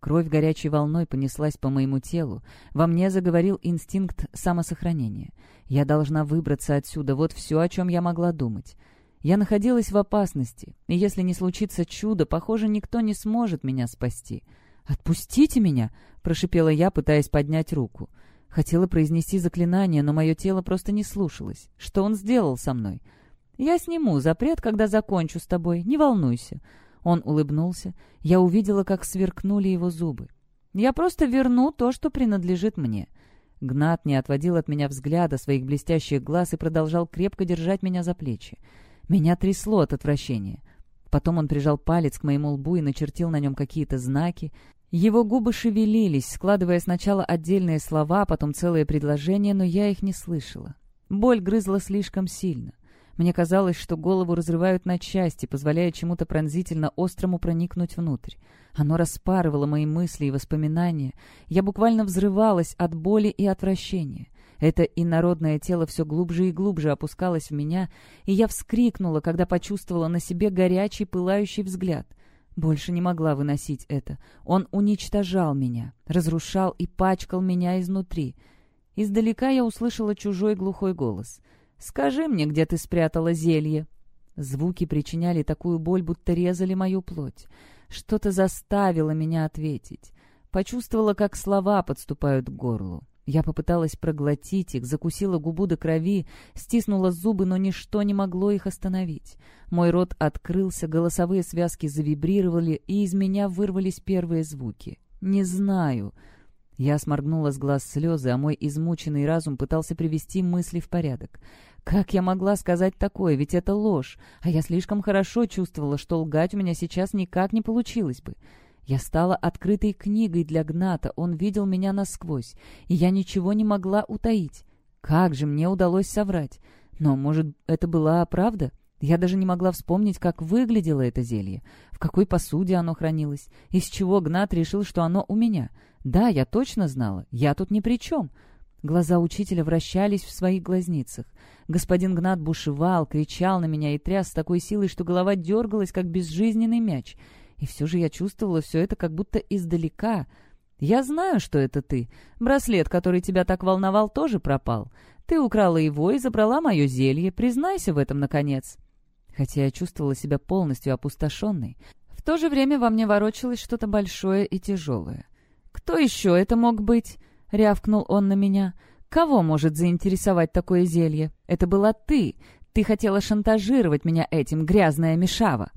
Кровь горячей волной понеслась по моему телу. Во мне заговорил инстинкт самосохранения. Я должна выбраться отсюда, вот все, о чем я могла думать. Я находилась в опасности, и если не случится чудо, похоже, никто не сможет меня спасти. «Отпустите меня!» — прошипела я, пытаясь поднять руку. Хотела произнести заклинание, но мое тело просто не слушалось. Что он сделал со мной? «Я сниму запрет, когда закончу с тобой, не волнуйся». Он улыбнулся. Я увидела, как сверкнули его зубы. «Я просто верну то, что принадлежит мне». Гнат не отводил от меня взгляда своих блестящих глаз и продолжал крепко держать меня за плечи. Меня трясло от отвращения. Потом он прижал палец к моему лбу и начертил на нем какие-то знаки. Его губы шевелились, складывая сначала отдельные слова, а потом целые предложения, но я их не слышала. Боль грызла слишком сильно. Мне казалось, что голову разрывают на части, позволяя чему-то пронзительно острому проникнуть внутрь. Оно распарывало мои мысли и воспоминания. Я буквально взрывалась от боли и отвращения. Это инородное тело все глубже и глубже опускалось в меня, и я вскрикнула, когда почувствовала на себе горячий пылающий взгляд. Больше не могла выносить это. Он уничтожал меня, разрушал и пачкал меня изнутри. Издалека я услышала чужой глухой голос. «Скажи мне, где ты спрятала зелье?» Звуки причиняли такую боль, будто резали мою плоть. Что-то заставило меня ответить. Почувствовала, как слова подступают к горлу. Я попыталась проглотить их, закусила губу до крови, стиснула зубы, но ничто не могло их остановить. Мой рот открылся, голосовые связки завибрировали, и из меня вырвались первые звуки. «Не знаю». Я сморгнула с глаз слезы, а мой измученный разум пытался привести мысли в порядок. Как я могла сказать такое, ведь это ложь, а я слишком хорошо чувствовала, что лгать у меня сейчас никак не получилось бы. Я стала открытой книгой для Гната, он видел меня насквозь, и я ничего не могла утаить. Как же мне удалось соврать? Но, может, это была правда? Я даже не могла вспомнить, как выглядело это зелье, в какой посуде оно хранилось, из чего Гнат решил, что оно у меня. Да, я точно знала, я тут ни при чем. Глаза учителя вращались в своих глазницах. Господин Гнат бушевал, кричал на меня и тряс с такой силой, что голова дергалась, как безжизненный мяч — и все же я чувствовала все это как будто издалека. «Я знаю, что это ты. Браслет, который тебя так волновал, тоже пропал. Ты украла его и забрала мое зелье. Признайся в этом, наконец». Хотя я чувствовала себя полностью опустошенной, в то же время во мне ворочалось что-то большое и тяжелое. «Кто еще это мог быть?» — рявкнул он на меня. «Кого может заинтересовать такое зелье? Это была ты. Ты хотела шантажировать меня этим, грязная мешава».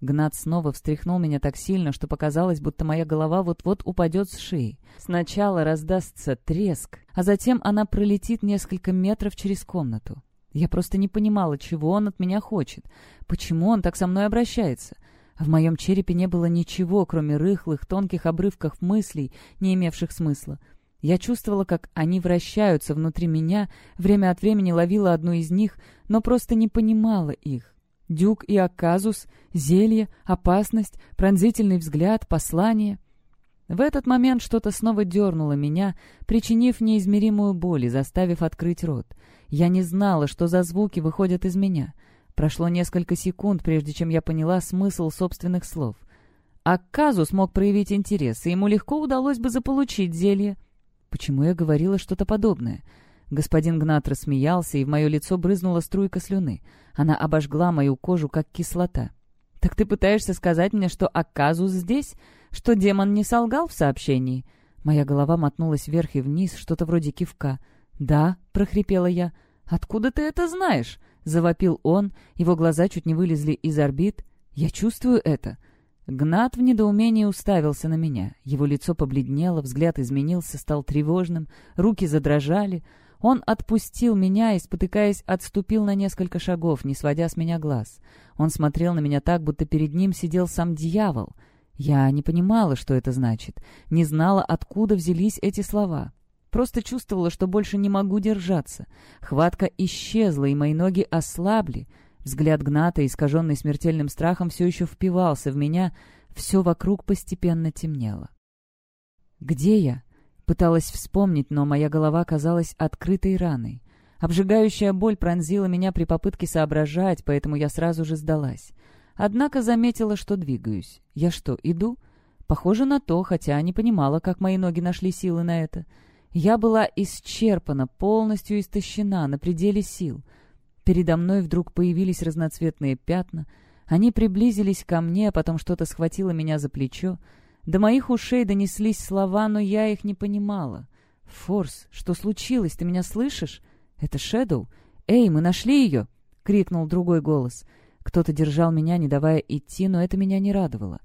Гнат снова встряхнул меня так сильно, что показалось, будто моя голова вот-вот упадет с шеи. Сначала раздастся треск, а затем она пролетит несколько метров через комнату. Я просто не понимала, чего он от меня хочет, почему он так со мной обращается. В моем черепе не было ничего, кроме рыхлых, тонких обрывков мыслей, не имевших смысла. Я чувствовала, как они вращаются внутри меня, время от времени ловила одну из них, но просто не понимала их. Дюк и Аказус, зелье, опасность, пронзительный взгляд, послание. В этот момент что-то снова дернуло меня, причинив неизмеримую боль и заставив открыть рот. Я не знала, что за звуки выходят из меня. Прошло несколько секунд, прежде чем я поняла смысл собственных слов. А Казу смог проявить интерес, и ему легко удалось бы заполучить зелье. Почему я говорила что-то подобное? Господин Гнат рассмеялся, и в мое лицо брызнула струйка слюны. Она обожгла мою кожу, как кислота. «Так ты пытаешься сказать мне, что Аказус здесь? Что демон не солгал в сообщении?» Моя голова мотнулась вверх и вниз, что-то вроде кивка. «Да», — прохрипела я. «Откуда ты это знаешь?» — завопил он. Его глаза чуть не вылезли из орбит. «Я чувствую это». Гнат в недоумении уставился на меня. Его лицо побледнело, взгляд изменился, стал тревожным, руки задрожали. Он отпустил меня и, спотыкаясь, отступил на несколько шагов, не сводя с меня глаз. Он смотрел на меня так, будто перед ним сидел сам дьявол. Я не понимала, что это значит, не знала, откуда взялись эти слова. Просто чувствовала, что больше не могу держаться. Хватка исчезла, и мои ноги ослабли. Взгляд Гната, искаженный смертельным страхом, все еще впивался в меня. Все вокруг постепенно темнело. «Где я?» Пыталась вспомнить, но моя голова казалась открытой раной. Обжигающая боль пронзила меня при попытке соображать, поэтому я сразу же сдалась. Однако заметила, что двигаюсь. Я что, иду? Похоже на то, хотя не понимала, как мои ноги нашли силы на это. Я была исчерпана, полностью истощена, на пределе сил. Передо мной вдруг появились разноцветные пятна. Они приблизились ко мне, а потом что-то схватило меня за плечо. До моих ушей донеслись слова, но я их не понимала. «Форс, что случилось? Ты меня слышишь? Это Шэдоу? Эй, мы нашли ее!» — крикнул другой голос. Кто-то держал меня, не давая идти, но это меня не радовало.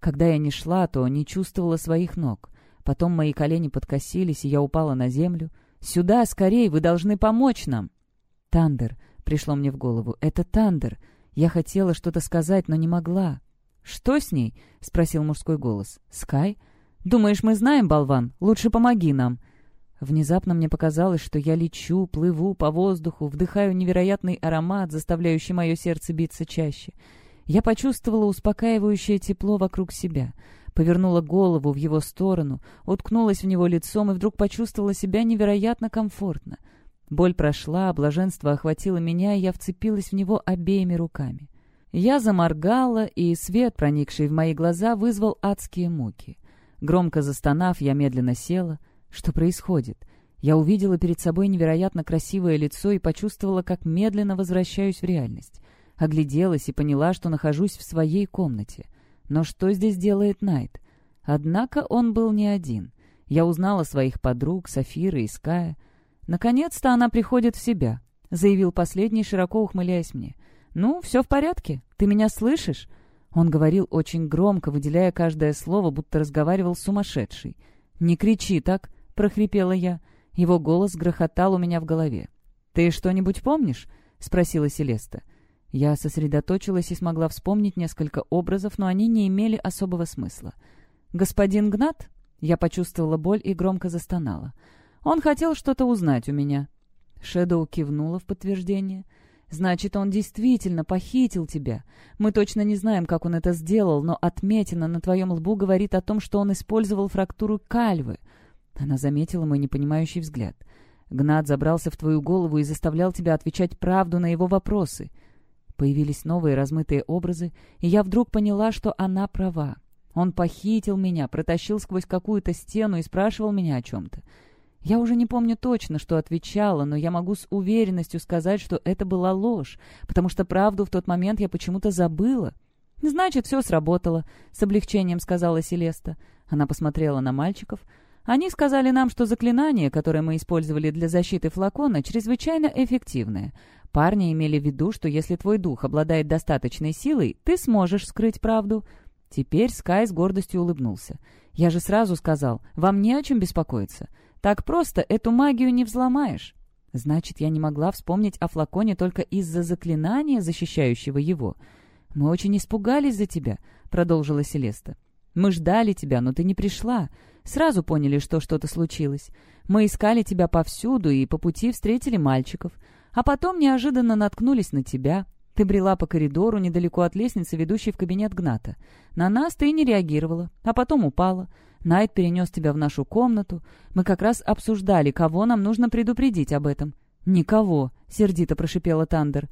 Когда я не шла, то не чувствовала своих ног. Потом мои колени подкосились, и я упала на землю. «Сюда, скорей! Вы должны помочь нам!» «Тандер!» — пришло мне в голову. «Это Тандер!» Я хотела что-то сказать, но не могла. «Что с ней?» — спросил мужской голос. «Скай? Думаешь, мы знаем, болван? Лучше помоги нам». Внезапно мне показалось, что я лечу, плыву по воздуху, вдыхаю невероятный аромат, заставляющий мое сердце биться чаще. Я почувствовала успокаивающее тепло вокруг себя, повернула голову в его сторону, уткнулась в него лицом и вдруг почувствовала себя невероятно комфортно. Боль прошла, блаженство охватило меня, и я вцепилась в него обеими руками. Я заморгала, и свет, проникший в мои глаза, вызвал адские муки. Громко застонав, я медленно села. Что происходит? Я увидела перед собой невероятно красивое лицо и почувствовала, как медленно возвращаюсь в реальность. Огляделась и поняла, что нахожусь в своей комнате. Но что здесь делает Найт? Однако он был не один. Я узнала своих подруг, Софира и Ская. «Наконец-то она приходит в себя», — заявил последний, широко ухмыляясь мне. «Ну, все в порядке. Ты меня слышишь?» Он говорил очень громко, выделяя каждое слово, будто разговаривал сумасшедший. «Не кричи так!» — прохрипела я. Его голос грохотал у меня в голове. «Ты что-нибудь помнишь?» — спросила Селеста. Я сосредоточилась и смогла вспомнить несколько образов, но они не имели особого смысла. «Господин Гнат?» Я почувствовала боль и громко застонала. «Он хотел что-то узнать у меня». Шэдоу кивнула в подтверждение. Значит, он действительно похитил тебя. Мы точно не знаем, как он это сделал, но отметина на твоем лбу говорит о том, что он использовал фрактуру кальвы. Она заметила мой непонимающий взгляд. Гнат забрался в твою голову и заставлял тебя отвечать правду на его вопросы. Появились новые размытые образы, и я вдруг поняла, что она права. Он похитил меня, протащил сквозь какую-то стену и спрашивал меня о чем-то. Я уже не помню точно, что отвечала, но я могу с уверенностью сказать, что это была ложь, потому что правду в тот момент я почему-то забыла. «Значит, все сработало», — с облегчением сказала Селеста. Она посмотрела на мальчиков. «Они сказали нам, что заклинание, которое мы использовали для защиты флакона, чрезвычайно эффективное. Парни имели в виду, что если твой дух обладает достаточной силой, ты сможешь скрыть правду». Теперь Скай с гордостью улыбнулся. «Я же сразу сказал, вам не о чем беспокоиться. Так просто эту магию не взломаешь. Значит, я не могла вспомнить о флаконе только из-за заклинания, защищающего его. «Мы очень испугались за тебя», — продолжила Селеста. «Мы ждали тебя, но ты не пришла. Сразу поняли, что что-то случилось. Мы искали тебя повсюду и по пути встретили мальчиков. А потом неожиданно наткнулись на тебя. Ты брела по коридору недалеко от лестницы, ведущей в кабинет Гната. На нас ты не реагировала, а потом упала. Найт перенес тебя в нашу комнату. Мы как раз обсуждали, кого нам нужно предупредить об этом». «Никого», — сердито прошипела Тандер.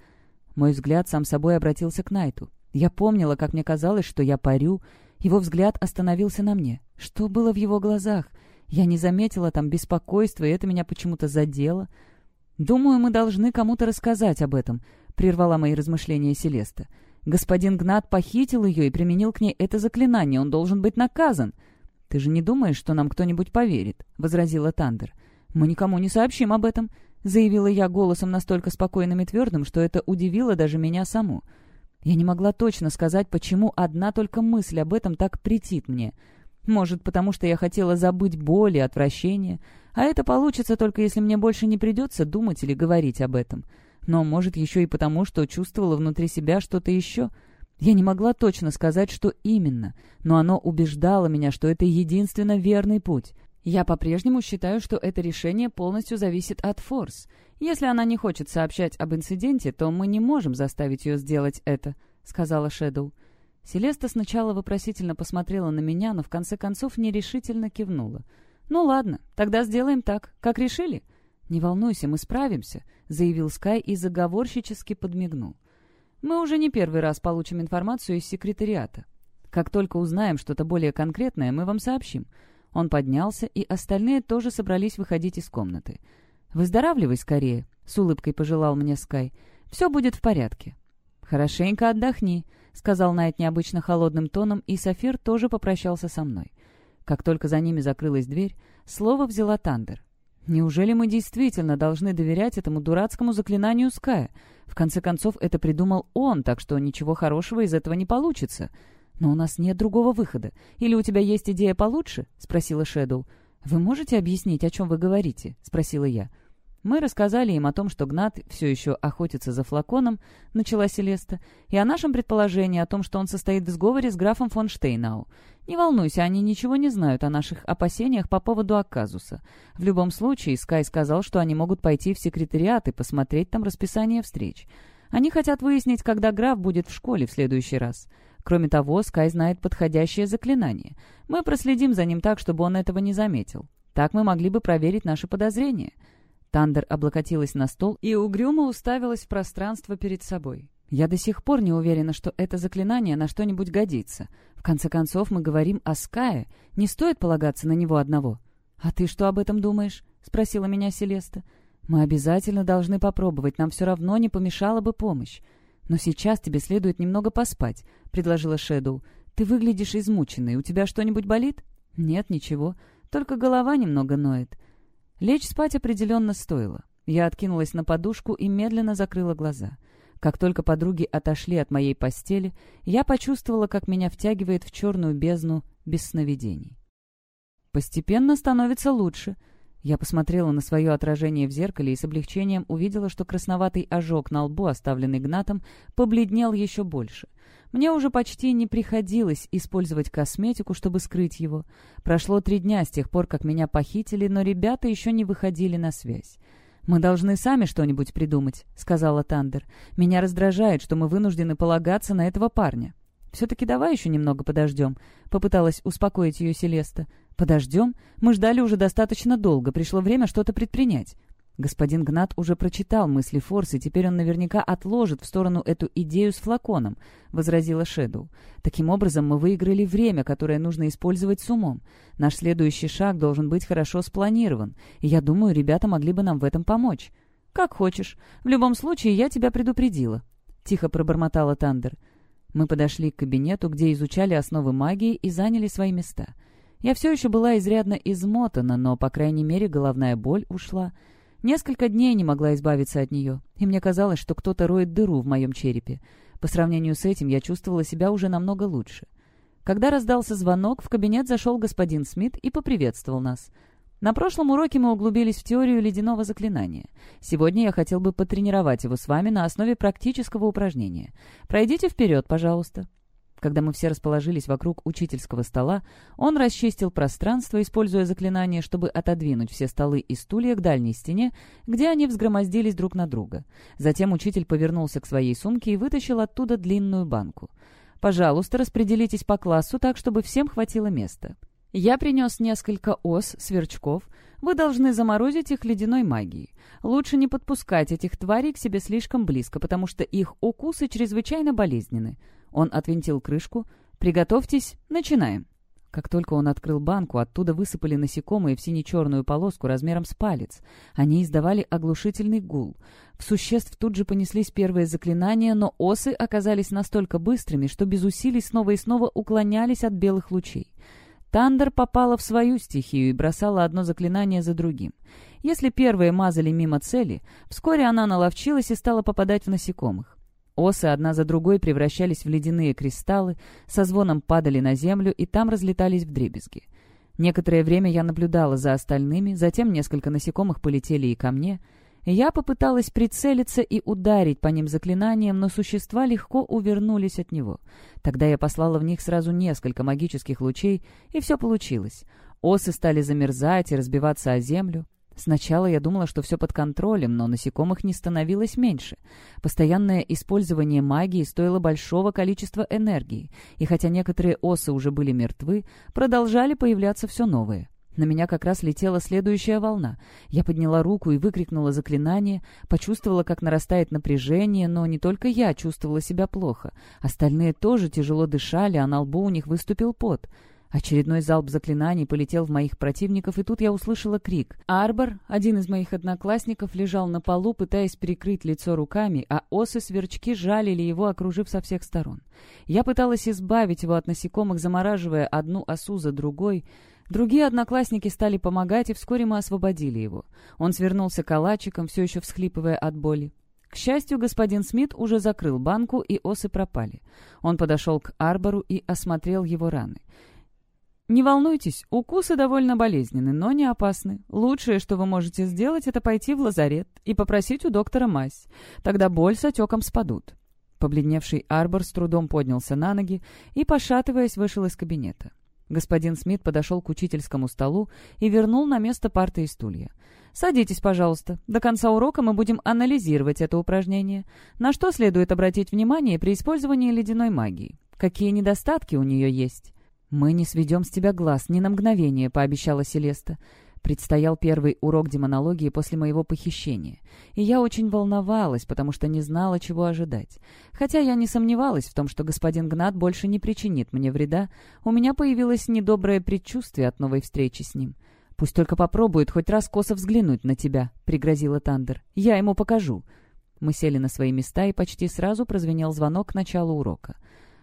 Мой взгляд сам собой обратился к Найту. Я помнила, как мне казалось, что я парю. Его взгляд остановился на мне. Что было в его глазах? Я не заметила там беспокойства, и это меня почему-то задело. «Думаю, мы должны кому-то рассказать об этом», — прервала мои размышления Селеста. «Господин Гнат похитил ее и применил к ней это заклинание. Он должен быть наказан». «Ты же не думаешь, что нам кто-нибудь поверит?» — возразила Тандер. «Мы никому не сообщим об этом», — заявила я голосом настолько спокойным и твердым, что это удивило даже меня саму. Я не могла точно сказать, почему одна только мысль об этом так претит мне. Может, потому что я хотела забыть боль и отвращение, а это получится только если мне больше не придется думать или говорить об этом. Но, может, еще и потому, что чувствовала внутри себя что-то еще. Я не могла точно сказать, что именно, но оно убеждало меня, что это единственно верный путь. Я по-прежнему считаю, что это решение полностью зависит от Форс. Если она не хочет сообщать об инциденте, то мы не можем заставить ее сделать это», — сказала Шэдоу. Селеста сначала вопросительно посмотрела на меня, но в конце концов нерешительно кивнула. «Ну ладно, тогда сделаем так, как решили». «Не волнуйся, мы справимся», — заявил Скай и заговорщически подмигнул. «Мы уже не первый раз получим информацию из секретариата. Как только узнаем что-то более конкретное, мы вам сообщим. Он поднялся, и остальные тоже собрались выходить из комнаты. «Выздоравливай скорее», — с улыбкой пожелал мне Скай. «Все будет в порядке». «Хорошенько отдохни», — сказал Найт необычно холодным тоном, и Сафир тоже попрощался со мной. Как только за ними закрылась дверь, слово взяла Тандер. «Неужели мы действительно должны доверять этому дурацкому заклинанию Ская? В конце концов, это придумал он, так что ничего хорошего из этого не получится. «Но у нас нет другого выхода. Или у тебя есть идея получше?» — спросила Шэдоу. «Вы можете объяснить, о чем вы говорите?» — спросила я. Мы рассказали им о том, что Гнат все еще охотится за флаконом, начала Селеста, и о нашем предположении о том, что он состоит в сговоре с графом фон Штейнау. Не волнуйся, они ничего не знают о наших опасениях по поводу Аказуса. В любом случае, Скай сказал, что они могут пойти в секретариат и посмотреть там расписание встреч. Они хотят выяснить, когда граф будет в школе в следующий раз. Кроме того, Скай знает подходящее заклинание. Мы проследим за ним так, чтобы он этого не заметил. Так мы могли бы проверить наши подозрения». Тандер облокотилась на стол и угрюмо уставилась в пространство перед собой. «Я до сих пор не уверена, что это заклинание на что-нибудь годится. В конце концов, мы говорим о Скае. Не стоит полагаться на него одного». «А ты что об этом думаешь?» — спросила меня Селеста. «Мы обязательно должны попробовать. Нам все равно не помешала бы помощь. «Но сейчас тебе следует немного поспать», — предложила Шэдоу. «Ты выглядишь измученной. У тебя что-нибудь болит?» «Нет, ничего. Только голова немного ноет». Лечь спать определенно стоило. Я откинулась на подушку и медленно закрыла глаза. Как только подруги отошли от моей постели, я почувствовала, как меня втягивает в черную бездну без сновидений. Постепенно становится лучше — я посмотрела на свое отражение в зеркале и с облегчением увидела, что красноватый ожог на лбу, оставленный Гнатом, побледнел еще больше. Мне уже почти не приходилось использовать косметику, чтобы скрыть его. Прошло три дня с тех пор, как меня похитили, но ребята еще не выходили на связь. «Мы должны сами что-нибудь придумать», — сказала Тандер. «Меня раздражает, что мы вынуждены полагаться на этого парня». «Все-таки давай еще немного подождем», — попыталась успокоить ее Селеста. «Подождем? Мы ждали уже достаточно долго, пришло время что-то предпринять». Господин Гнат уже прочитал мысли Форс, и теперь он наверняка отложит в сторону эту идею с флаконом, — возразила Шэдоу. Таким образом, мы выиграли время, которое нужно использовать с умом. Наш следующий шаг должен быть хорошо спланирован, и я думаю, ребята могли бы нам в этом помочь. «Как хочешь. В любом случае, я тебя предупредила», — тихо пробормотала Тандер. Мы подошли к кабинету, где изучали основы магии и заняли свои места — я все еще была изрядно измотана, но, по крайней мере, головная боль ушла. Несколько дней не могла избавиться от нее, и мне казалось, что кто-то роет дыру в моем черепе. По сравнению с этим я чувствовала себя уже намного лучше. Когда раздался звонок, в кабинет зашел господин Смит и поприветствовал нас. На прошлом уроке мы углубились в теорию ледяного заклинания. Сегодня я хотел бы потренировать его с вами на основе практического упражнения. Пройдите вперед, пожалуйста. Когда мы все расположились вокруг учительского стола, он расчистил пространство, используя заклинание, чтобы отодвинуть все столы и стулья к дальней стене, где они взгромоздились друг на друга. Затем учитель повернулся к своей сумке и вытащил оттуда длинную банку. «Пожалуйста, распределитесь по классу так, чтобы всем хватило места». Я принес несколько ос, сверчков. Вы должны заморозить их ледяной магией. Лучше не подпускать этих тварей к себе слишком близко, потому что их укусы чрезвычайно болезненны. Он отвинтил крышку. «Приготовьтесь, начинаем». Как только он открыл банку, оттуда высыпали насекомые в сине-черную полоску размером с палец. Они издавали оглушительный гул. В существ тут же понеслись первые заклинания, но осы оказались настолько быстрыми, что без усилий снова и снова уклонялись от белых лучей. Тандер попала в свою стихию и бросала одно заклинание за другим. Если первые мазали мимо цели, вскоре она наловчилась и стала попадать в насекомых. Осы одна за другой превращались в ледяные кристаллы, со звоном падали на землю и там разлетались в дребезги. Некоторое время я наблюдала за остальными, затем несколько насекомых полетели и ко мне. Я попыталась прицелиться и ударить по ним заклинанием, но существа легко увернулись от него. Тогда я послала в них сразу несколько магических лучей, и все получилось. Осы стали замерзать и разбиваться о землю. Сначала я думала, что все под контролем, но насекомых не становилось меньше. Постоянное использование магии стоило большого количества энергии, и хотя некоторые осы уже были мертвы, продолжали появляться все новые. На меня как раз летела следующая волна. Я подняла руку и выкрикнула заклинание, почувствовала, как нарастает напряжение, но не только я чувствовала себя плохо. Остальные тоже тяжело дышали, а на лбу у них выступил пот. Очередной залп заклинаний полетел в моих противников, и тут я услышала крик. Арбор, один из моих одноклассников, лежал на полу, пытаясь прикрыть лицо руками, а осы-сверчки жалили его, окружив со всех сторон. Я пыталась избавить его от насекомых, замораживая одну осу за другой. Другие одноклассники стали помогать, и вскоре мы освободили его. Он свернулся калачиком, все еще всхлипывая от боли. К счастью, господин Смит уже закрыл банку, и осы пропали. Он подошел к Арбору и осмотрел его раны. Не волнуйтесь, укусы довольно болезненны, но не опасны. Лучшее, что вы можете сделать, это пойти в лазарет и попросить у доктора мазь. Тогда боль с отеком спадут». Побледневший Арбор с трудом поднялся на ноги и, пошатываясь, вышел из кабинета. Господин Смит подошел к учительскому столу и вернул на место парты и стулья. «Садитесь, пожалуйста. До конца урока мы будем анализировать это упражнение. На что следует обратить внимание при использовании ледяной магии? Какие недостатки у нее есть?» «Мы не сведем с тебя глаз ни на мгновение», — пообещала Селеста. Предстоял первый урок демонологии после моего похищения. И я очень волновалась, потому что не знала, чего ожидать. Хотя я не сомневалась в том, что господин Гнат больше не причинит мне вреда, у меня появилось недоброе предчувствие от новой встречи с ним. «Пусть только попробует хоть раз косо взглянуть на тебя», — пригрозила Тандер. «Я ему покажу». Мы сели на свои места, и почти сразу прозвенел звонок к началу урока.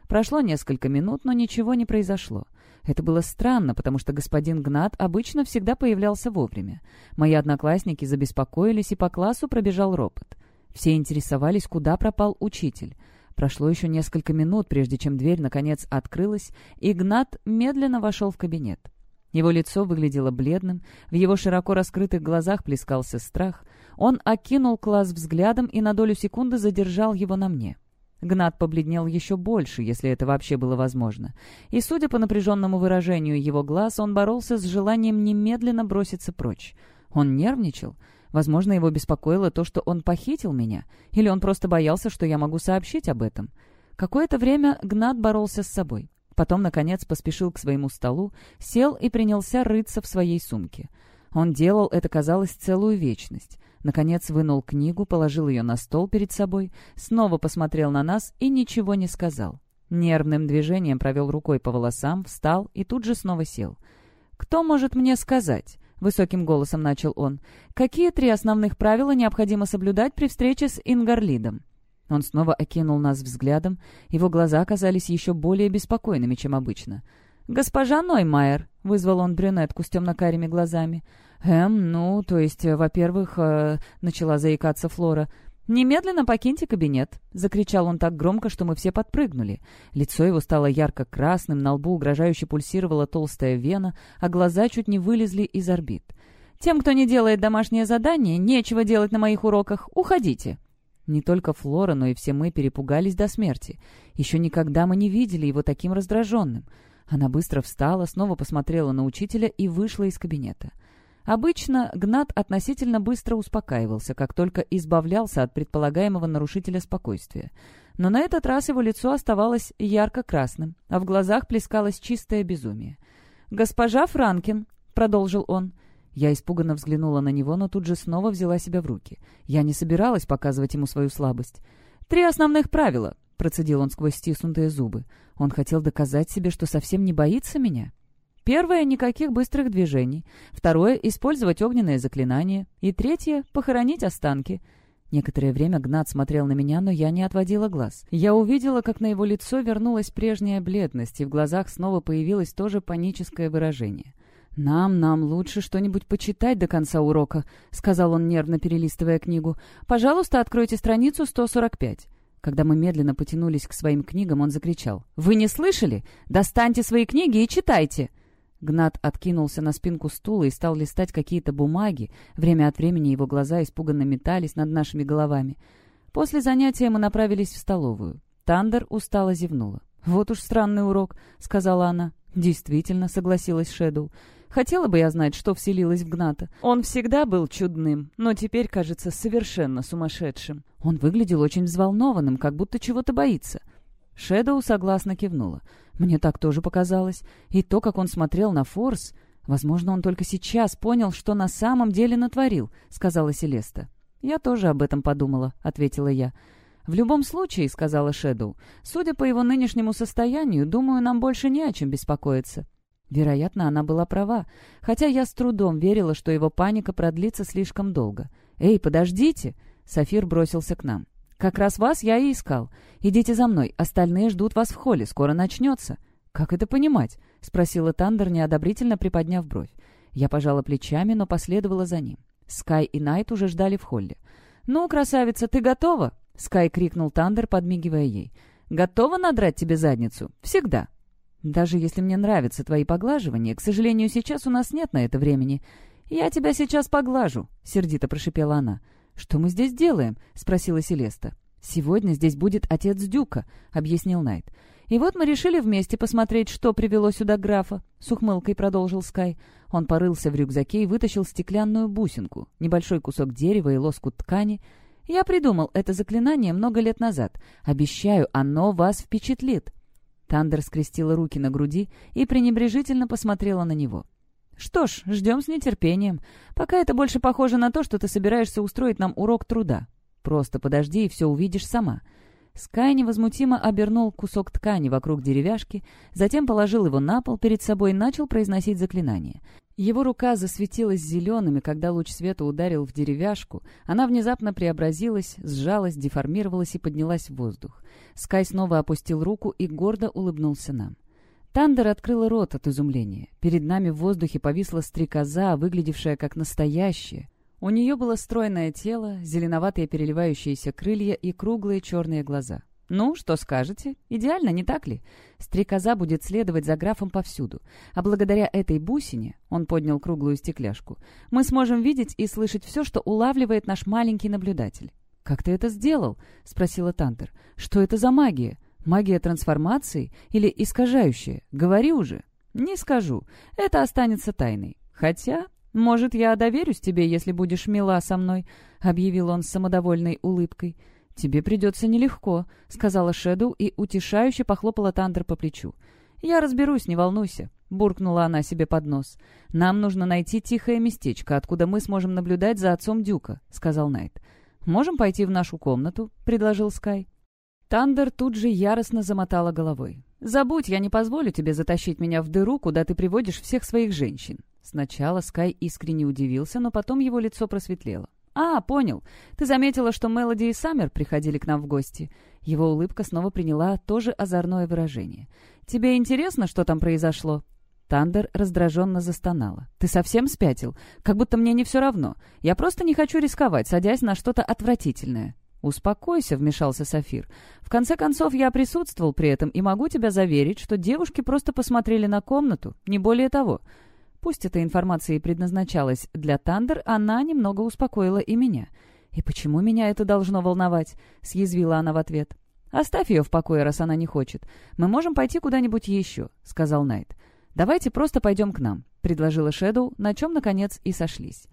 Прошло несколько минут, но ничего не произошло. Это было странно, потому что господин Гнат обычно всегда появлялся вовремя. Мои одноклассники забеспокоились, и по классу пробежал ропот. Все интересовались, куда пропал учитель. Прошло еще несколько минут, прежде чем дверь, наконец, открылась, и Гнат медленно вошел в кабинет. Его лицо выглядело бледным, в его широко раскрытых глазах плескался страх. Он окинул класс взглядом и на долю секунды задержал его на мне. Гнат побледнел еще больше, если это вообще было возможно. И, судя по напряженному выражению его глаз, он боролся с желанием немедленно броситься прочь. Он нервничал. Возможно, его беспокоило то, что он похитил меня. Или он просто боялся, что я могу сообщить об этом. Какое-то время Гнат боролся с собой. Потом, наконец, поспешил к своему столу, сел и принялся рыться в своей сумке. Он делал это, казалось, целую вечность. Наконец вынул книгу, положил ее на стол перед собой, снова посмотрел на нас и ничего не сказал. Нервным движением провел рукой по волосам, встал и тут же снова сел. «Кто может мне сказать?» — высоким голосом начал он. «Какие три основных правила необходимо соблюдать при встрече с Ингарлидом?» Он снова окинул нас взглядом, его глаза оказались еще более беспокойными, чем обычно. «Госпожа Ноймайер», — вызвал он брюнетку с темно-карими глазами, — «Эм, ну, то есть, э, во-первых...» э, — начала заикаться Флора. «Немедленно покиньте кабинет!» — закричал он так громко, что мы все подпрыгнули. Лицо его стало ярко-красным, на лбу угрожающе пульсировала толстая вена, а глаза чуть не вылезли из орбит. «Тем, кто не делает домашнее задание, нечего делать на моих уроках. Уходите!» Не только Флора, но и все мы перепугались до смерти. Еще никогда мы не видели его таким раздраженным. Она быстро встала, снова посмотрела на учителя и вышла из кабинета. Обычно Гнат относительно быстро успокаивался, как только избавлялся от предполагаемого нарушителя спокойствия. Но на этот раз его лицо оставалось ярко-красным, а в глазах плескалось чистое безумие. «Госпожа Франкин», — продолжил он. Я испуганно взглянула на него, но тут же снова взяла себя в руки. Я не собиралась показывать ему свою слабость. «Три основных правила», — процедил он сквозь стиснутые зубы. Он хотел доказать себе, что совсем не боится меня. Первое — никаких быстрых движений. Второе — использовать огненные заклинания. И третье — похоронить останки. Некоторое время Гнат смотрел на меня, но я не отводила глаз. Я увидела, как на его лицо вернулась прежняя бледность, и в глазах снова появилось тоже паническое выражение. «Нам, нам лучше что-нибудь почитать до конца урока», — сказал он, нервно перелистывая книгу. «Пожалуйста, откройте страницу 145». Когда мы медленно потянулись к своим книгам, он закричал. «Вы не слышали? Достаньте свои книги и читайте!» Гнат откинулся на спинку стула и стал листать какие-то бумаги. Время от времени его глаза испуганно метались над нашими головами. После занятия мы направились в столовую. Тандер устало зевнула. «Вот уж странный урок», — сказала она. «Действительно», — согласилась Шэдоу. «Хотела бы я знать, что вселилось в Гната. Он всегда был чудным, но теперь кажется совершенно сумасшедшим. Он выглядел очень взволнованным, как будто чего-то боится». Шэдоу согласно кивнула. Мне так тоже показалось. И то, как он смотрел на Форс... Возможно, он только сейчас понял, что на самом деле натворил, сказала Селеста. Я тоже об этом подумала, ответила я. «В любом случае», — сказала Шэдоу, — «судя по его нынешнему состоянию, думаю, нам больше не о чем беспокоиться». Вероятно, она была права, хотя я с трудом верила, что его паника продлится слишком долго. «Эй, подождите!» — Сафир бросился к нам. «Как раз вас я и искал. Идите за мной, остальные ждут вас в холле, скоро начнется». «Как это понимать?» — спросила Тандер, неодобрительно приподняв бровь. Я пожала плечами, но последовала за ним. Скай и Найт уже ждали в холле. «Ну, красавица, ты готова?» — Скай крикнул Тандер, подмигивая ей. «Готова надрать тебе задницу? Всегда». «Даже если мне нравятся твои поглаживания, к сожалению, сейчас у нас нет на это времени. Я тебя сейчас поглажу», — сердито прошипела она. «Что мы здесь делаем?» — спросила Селеста. «Сегодня здесь будет отец Дюка», — объяснил Найт. «И вот мы решили вместе посмотреть, что привело сюда графа», — с ухмылкой продолжил Скай. Он порылся в рюкзаке и вытащил стеклянную бусинку, небольшой кусок дерева и лоскут ткани. «Я придумал это заклинание много лет назад. Обещаю, оно вас впечатлит». Тандер скрестила руки на груди и пренебрежительно посмотрела на него. «Что ж, ждем с нетерпением. Пока это больше похоже на то, что ты собираешься устроить нам урок труда. Просто подожди, и все увидишь сама». Скай невозмутимо обернул кусок ткани вокруг деревяшки, затем положил его на пол перед собой и начал произносить заклинание. Его рука засветилась зелеными, когда луч света ударил в деревяшку. Она внезапно преобразилась, сжалась, деформировалась и поднялась в воздух. Скай снова опустил руку и гордо улыбнулся нам. Тандер открыла рот от изумления. Перед нами в воздухе повисла стрекоза, выглядевшая как настоящая. У нее было стройное тело, зеленоватые переливающиеся крылья и круглые черные глаза. «Ну, что скажете? Идеально, не так ли? Стрекоза будет следовать за графом повсюду. А благодаря этой бусине, — он поднял круглую стекляшку, — мы сможем видеть и слышать все, что улавливает наш маленький наблюдатель». «Как ты это сделал?» — спросила Тантер. «Что это за магия? Магия трансформации или искажающая? Говори уже. Не скажу. Это останется тайной. Хотя, может, я доверюсь тебе, если будешь мила со мной, объявил он с самодовольной улыбкой. «Тебе придется нелегко», — сказала Шэдоу и утешающе похлопала Тандер по плечу. «Я разберусь, не волнуйся», — буркнула она себе под нос. «Нам нужно найти тихое местечко, откуда мы сможем наблюдать за отцом Дюка», — сказал Найт. «Можем пойти в нашу комнату», — предложил Скай. Тандер тут же яростно замотала головой. «Забудь, я не позволю тебе затащить меня в дыру, куда ты приводишь всех своих женщин». Сначала Скай искренне удивился, но потом его лицо просветлело. «А, понял. Ты заметила, что Мелоди и Саммер приходили к нам в гости». Его улыбка снова приняла то же озорное выражение. «Тебе интересно, что там произошло?» Тандер раздраженно застонала. «Ты совсем спятил? Как будто мне не все равно. Я просто не хочу рисковать, садясь на что-то отвратительное». «Успокойся», — вмешался Сафир. «В конце концов, я присутствовал при этом и могу тебя заверить, что девушки просто посмотрели на комнату, не более того. Пусть эта информация и предназначалась для Тандер, она немного успокоила и меня. «И почему меня это должно волновать?» — съязвила она в ответ. «Оставь ее в покое, раз она не хочет. Мы можем пойти куда-нибудь еще», — сказал Найт. «Давайте просто пойдем к нам», — предложила Шэдоу, на чем, наконец, и сошлись.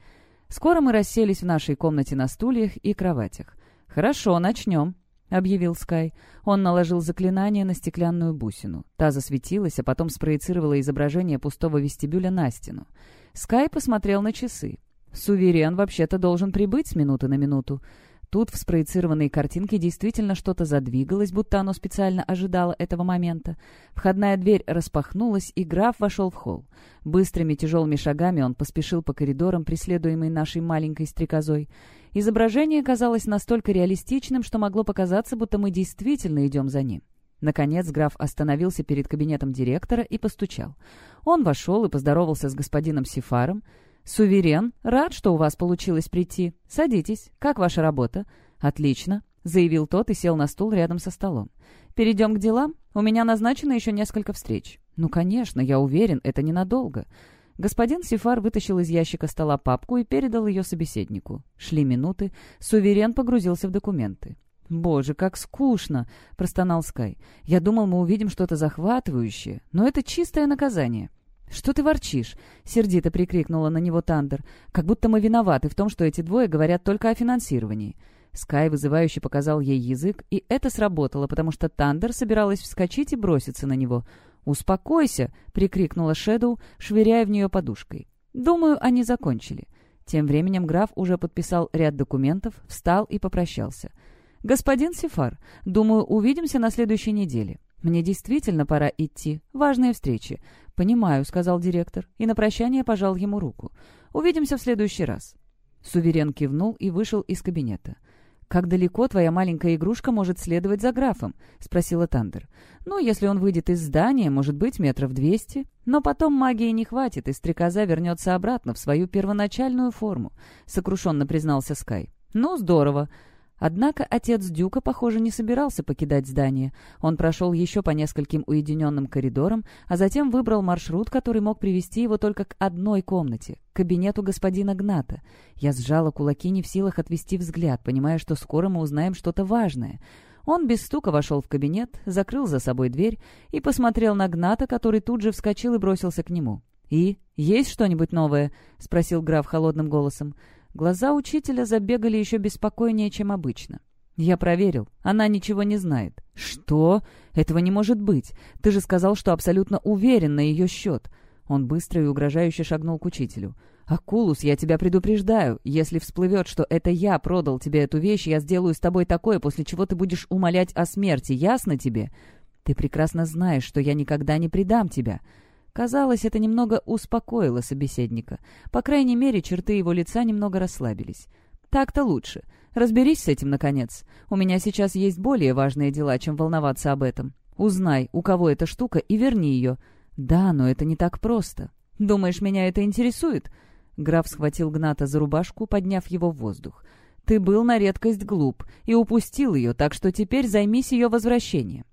Скоро мы расселись в нашей комнате на стульях и кроватях. «Хорошо, начнем». объявил Скай. Он наложил заклинание на стеклянную бусину. Та засветилась, а потом спроецировала изображение пустого вестибюля на стену. Скай посмотрел на часы. «Суверен вообще-то должен прибыть с минуты на минуту». Тут в спроецированной картинке действительно что-то задвигалось, будто оно специально ожидало этого момента. Входная дверь распахнулась, и граф вошел в холл. Быстрыми тяжелыми шагами он поспешил по коридорам, преследуемый нашей маленькой стрекозой. Изображение казалось настолько реалистичным, что могло показаться, будто мы действительно идем за ним. Наконец граф остановился перед кабинетом директора и постучал. Он вошел и поздоровался с господином Сифаром. «Суверен, рад, что у вас получилось прийти. Садитесь. Как ваша работа?» «Отлично», — заявил тот и сел на стул рядом со столом. «Перейдем к делам. У меня назначено еще несколько встреч». «Ну, конечно, я уверен, это ненадолго». Господин Сифар вытащил из ящика стола папку и передал ее собеседнику. Шли минуты, суверен погрузился в документы. «Боже, как скучно!» — простонал Скай. «Я думал, мы увидим что-то захватывающее, но это чистое наказание». «Что ты ворчишь?» — сердито прикрикнула на него Тандер. «Как будто мы виноваты в том, что эти двое говорят только о финансировании». Скай вызывающе показал ей язык, и это сработало, потому что Тандер собиралась вскочить и броситься на него. «Успокойся!» — прикрикнула Шэдоу, швыряя в нее подушкой. «Думаю, они закончили». Тем временем граф уже подписал ряд документов, встал и попрощался. «Господин Сифар, думаю, увидимся на следующей неделе. Мне действительно пора идти. Важные встречи. «Понимаю», — сказал директор, и на прощание пожал ему руку. «Увидимся в следующий раз». Суверен кивнул и вышел из кабинета. «Как далеко твоя маленькая игрушка может следовать за графом?» — спросила Тандер. «Ну, если он выйдет из здания, может быть, метров двести. Но потом магии не хватит, и стрекоза вернется обратно в свою первоначальную форму», — сокрушенно признался Скай. «Ну, здорово. Однако отец Дюка, похоже, не собирался покидать здание. Он прошел еще по нескольким уединенным коридорам, а затем выбрал маршрут, который мог привести его только к одной комнате — кабинету господина Гната. Я сжала кулаки не в силах отвести взгляд, понимая, что скоро мы узнаем что-то важное. Он без стука вошел в кабинет, закрыл за собой дверь и посмотрел на Гната, который тут же вскочил и бросился к нему. «И? Есть что-нибудь новое?» — спросил граф холодным голосом. Глаза учителя забегали еще беспокойнее, чем обычно. «Я проверил. Она ничего не знает». «Что? Этого не может быть. Ты же сказал, что абсолютно уверен на ее счет». Он быстро и угрожающе шагнул к учителю. «Акулус, я тебя предупреждаю. Если всплывет, что это я продал тебе эту вещь, я сделаю с тобой такое, после чего ты будешь умолять о смерти. Ясно тебе? Ты прекрасно знаешь, что я никогда не предам тебя. Казалось, это немного успокоило собеседника. По крайней мере, черты его лица немного расслабились. «Так-то лучше. Разберись с этим, наконец. У меня сейчас есть более важные дела, чем волноваться об этом. Узнай, у кого эта штука, и верни ее». «Да, но это не так просто. Думаешь, меня это интересует?» Граф схватил Гната за рубашку, подняв его в воздух. «Ты был на редкость глуп и упустил ее, так что теперь займись ее возвращением».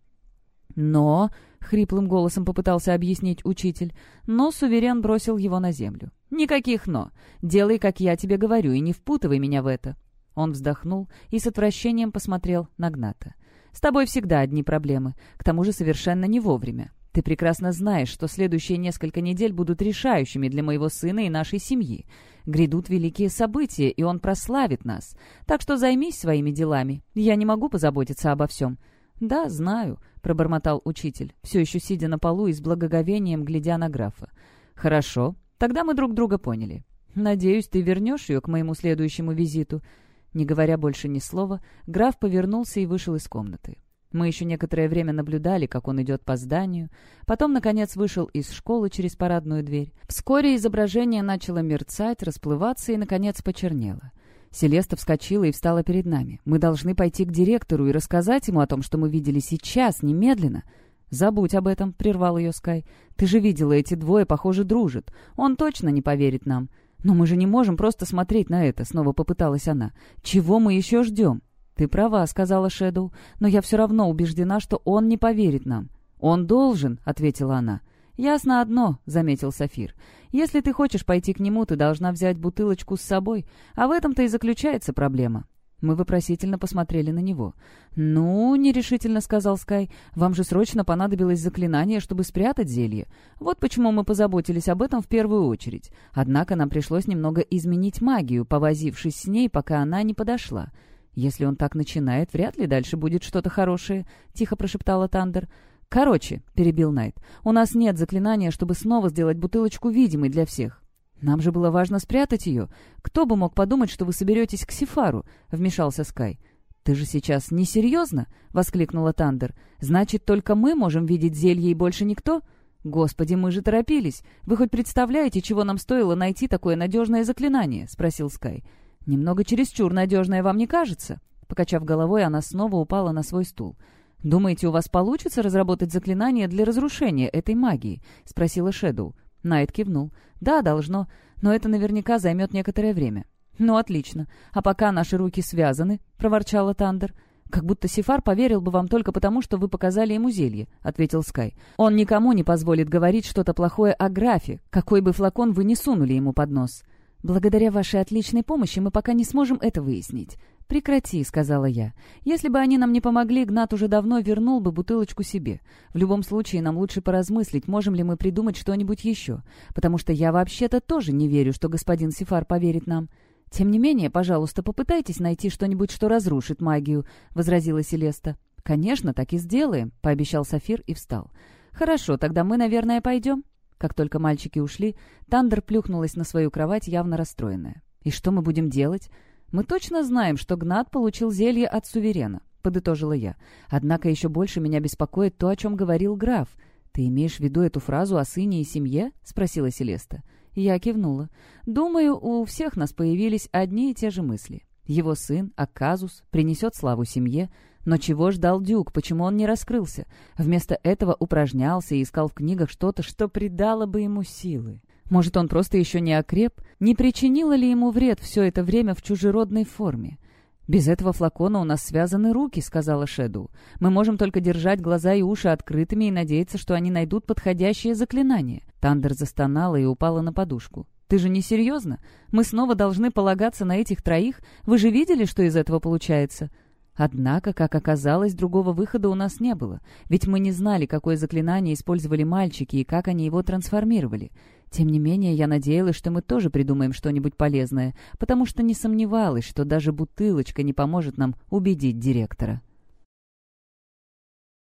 «Но...» — хриплым голосом попытался объяснить учитель, но суверен бросил его на землю. «Никаких «но». Делай, как я тебе говорю, и не впутывай меня в это». Он вздохнул и с отвращением посмотрел на Гната. «С тобой всегда одни проблемы, к тому же совершенно не вовремя. Ты прекрасно знаешь, что следующие несколько недель будут решающими для моего сына и нашей семьи. Грядут великие события, и он прославит нас. Так что займись своими делами. Я не могу позаботиться обо всем». «Да, знаю», — пробормотал учитель, все еще сидя на полу и с благоговением глядя на графа. «Хорошо, тогда мы друг друга поняли. Надеюсь, ты вернешь ее к моему следующему визиту». Не говоря больше ни слова, граф повернулся и вышел из комнаты. Мы еще некоторое время наблюдали, как он идет по зданию. Потом, наконец, вышел из школы через парадную дверь. Вскоре изображение начало мерцать, расплываться и, наконец, почернело. Селеста вскочила и встала перед нами. «Мы должны пойти к директору и рассказать ему о том, что мы видели сейчас, немедленно». «Забудь об этом», — прервал ее Скай. «Ты же видела, эти двое, похоже, дружат. Он точно не поверит нам». «Но мы же не можем просто смотреть на это», — снова попыталась она. «Чего мы еще ждем?» «Ты права», — сказала Шэдоу, «но я все равно убеждена, что он не поверит нам». «Он должен», — ответила она. «Ясно одно», — заметил Сафир. «Если ты хочешь пойти к нему, ты должна взять бутылочку с собой, а в этом-то и заключается проблема». Мы вопросительно посмотрели на него. «Ну, — нерешительно сказал Скай, — вам же срочно понадобилось заклинание, чтобы спрятать зелье. Вот почему мы позаботились об этом в первую очередь. Однако нам пришлось немного изменить магию, повозившись с ней, пока она не подошла. «Если он так начинает, вряд ли дальше будет что-то хорошее», — тихо прошептала Тандер. «Короче», — перебил Найт, — «у нас нет заклинания, чтобы снова сделать бутылочку видимой для всех». «Нам же было важно спрятать ее. Кто бы мог подумать, что вы соберетесь к Сифару?» — вмешался Скай. «Ты же сейчас несерьезно?» — воскликнула Тандер. «Значит, только мы можем видеть зелье и больше никто?» «Господи, мы же торопились! Вы хоть представляете, чего нам стоило найти такое надежное заклинание?» — спросил Скай. «Немного чересчур надежное вам не кажется?» Покачав головой, она снова упала на свой стул. «Думаете, у вас получится разработать заклинание для разрушения этой магии?» — спросила Шэдоу. Найт кивнул. «Да, должно, но это наверняка займет некоторое время». «Ну, отлично. А пока наши руки связаны», — проворчала Тандер. «Как будто Сифар поверил бы вам только потому, что вы показали ему зелье», — ответил Скай. «Он никому не позволит говорить что-то плохое о графе, какой бы флакон вы ни сунули ему под нос». «Благодаря вашей отличной помощи мы пока не сможем это выяснить». «Прекрати», — сказала я. «Если бы они нам не помогли, Гнат уже давно вернул бы бутылочку себе. В любом случае, нам лучше поразмыслить, можем ли мы придумать что-нибудь еще. Потому что я вообще-то тоже не верю, что господин Сифар поверит нам». «Тем не менее, пожалуйста, попытайтесь найти что-нибудь, что разрушит магию», — возразила Селеста. «Конечно, так и сделаем», — пообещал Сафир и встал. «Хорошо, тогда мы, наверное, пойдем». Как только мальчики ушли, Тандер плюхнулась на свою кровать, явно расстроенная. «И что мы будем делать?» «Мы точно знаем, что Гнат получил зелье от суверена», — подытожила я. «Однако еще больше меня беспокоит то, о чем говорил граф. Ты имеешь в виду эту фразу о сыне и семье?» — спросила Селеста. Я кивнула. «Думаю, у всех нас появились одни и те же мысли. Его сын, Аказус, принесет славу семье. Но чего ждал Дюк? Почему он не раскрылся? Вместо этого упражнялся и искал в книгах что-то, что придало бы ему силы. Может, он просто еще не окреп? Не причинило ли ему вред все это время в чужеродной форме? «Без этого флакона у нас связаны руки», — сказала Шэдоу. «Мы можем только держать глаза и уши открытыми и надеяться, что они найдут подходящее заклинание». Тандер застонала и упала на подушку. «Ты же не серьезно? Мы снова должны полагаться на этих троих? Вы же видели, что из этого получается?» Однако, как оказалось, другого выхода у нас не было, ведь мы не знали, какое заклинание использовали мальчики и как они его трансформировали. Тем не менее, я надеялась, что мы тоже придумаем что-нибудь полезное, потому что не сомневалась, что даже бутылочка не поможет нам убедить директора.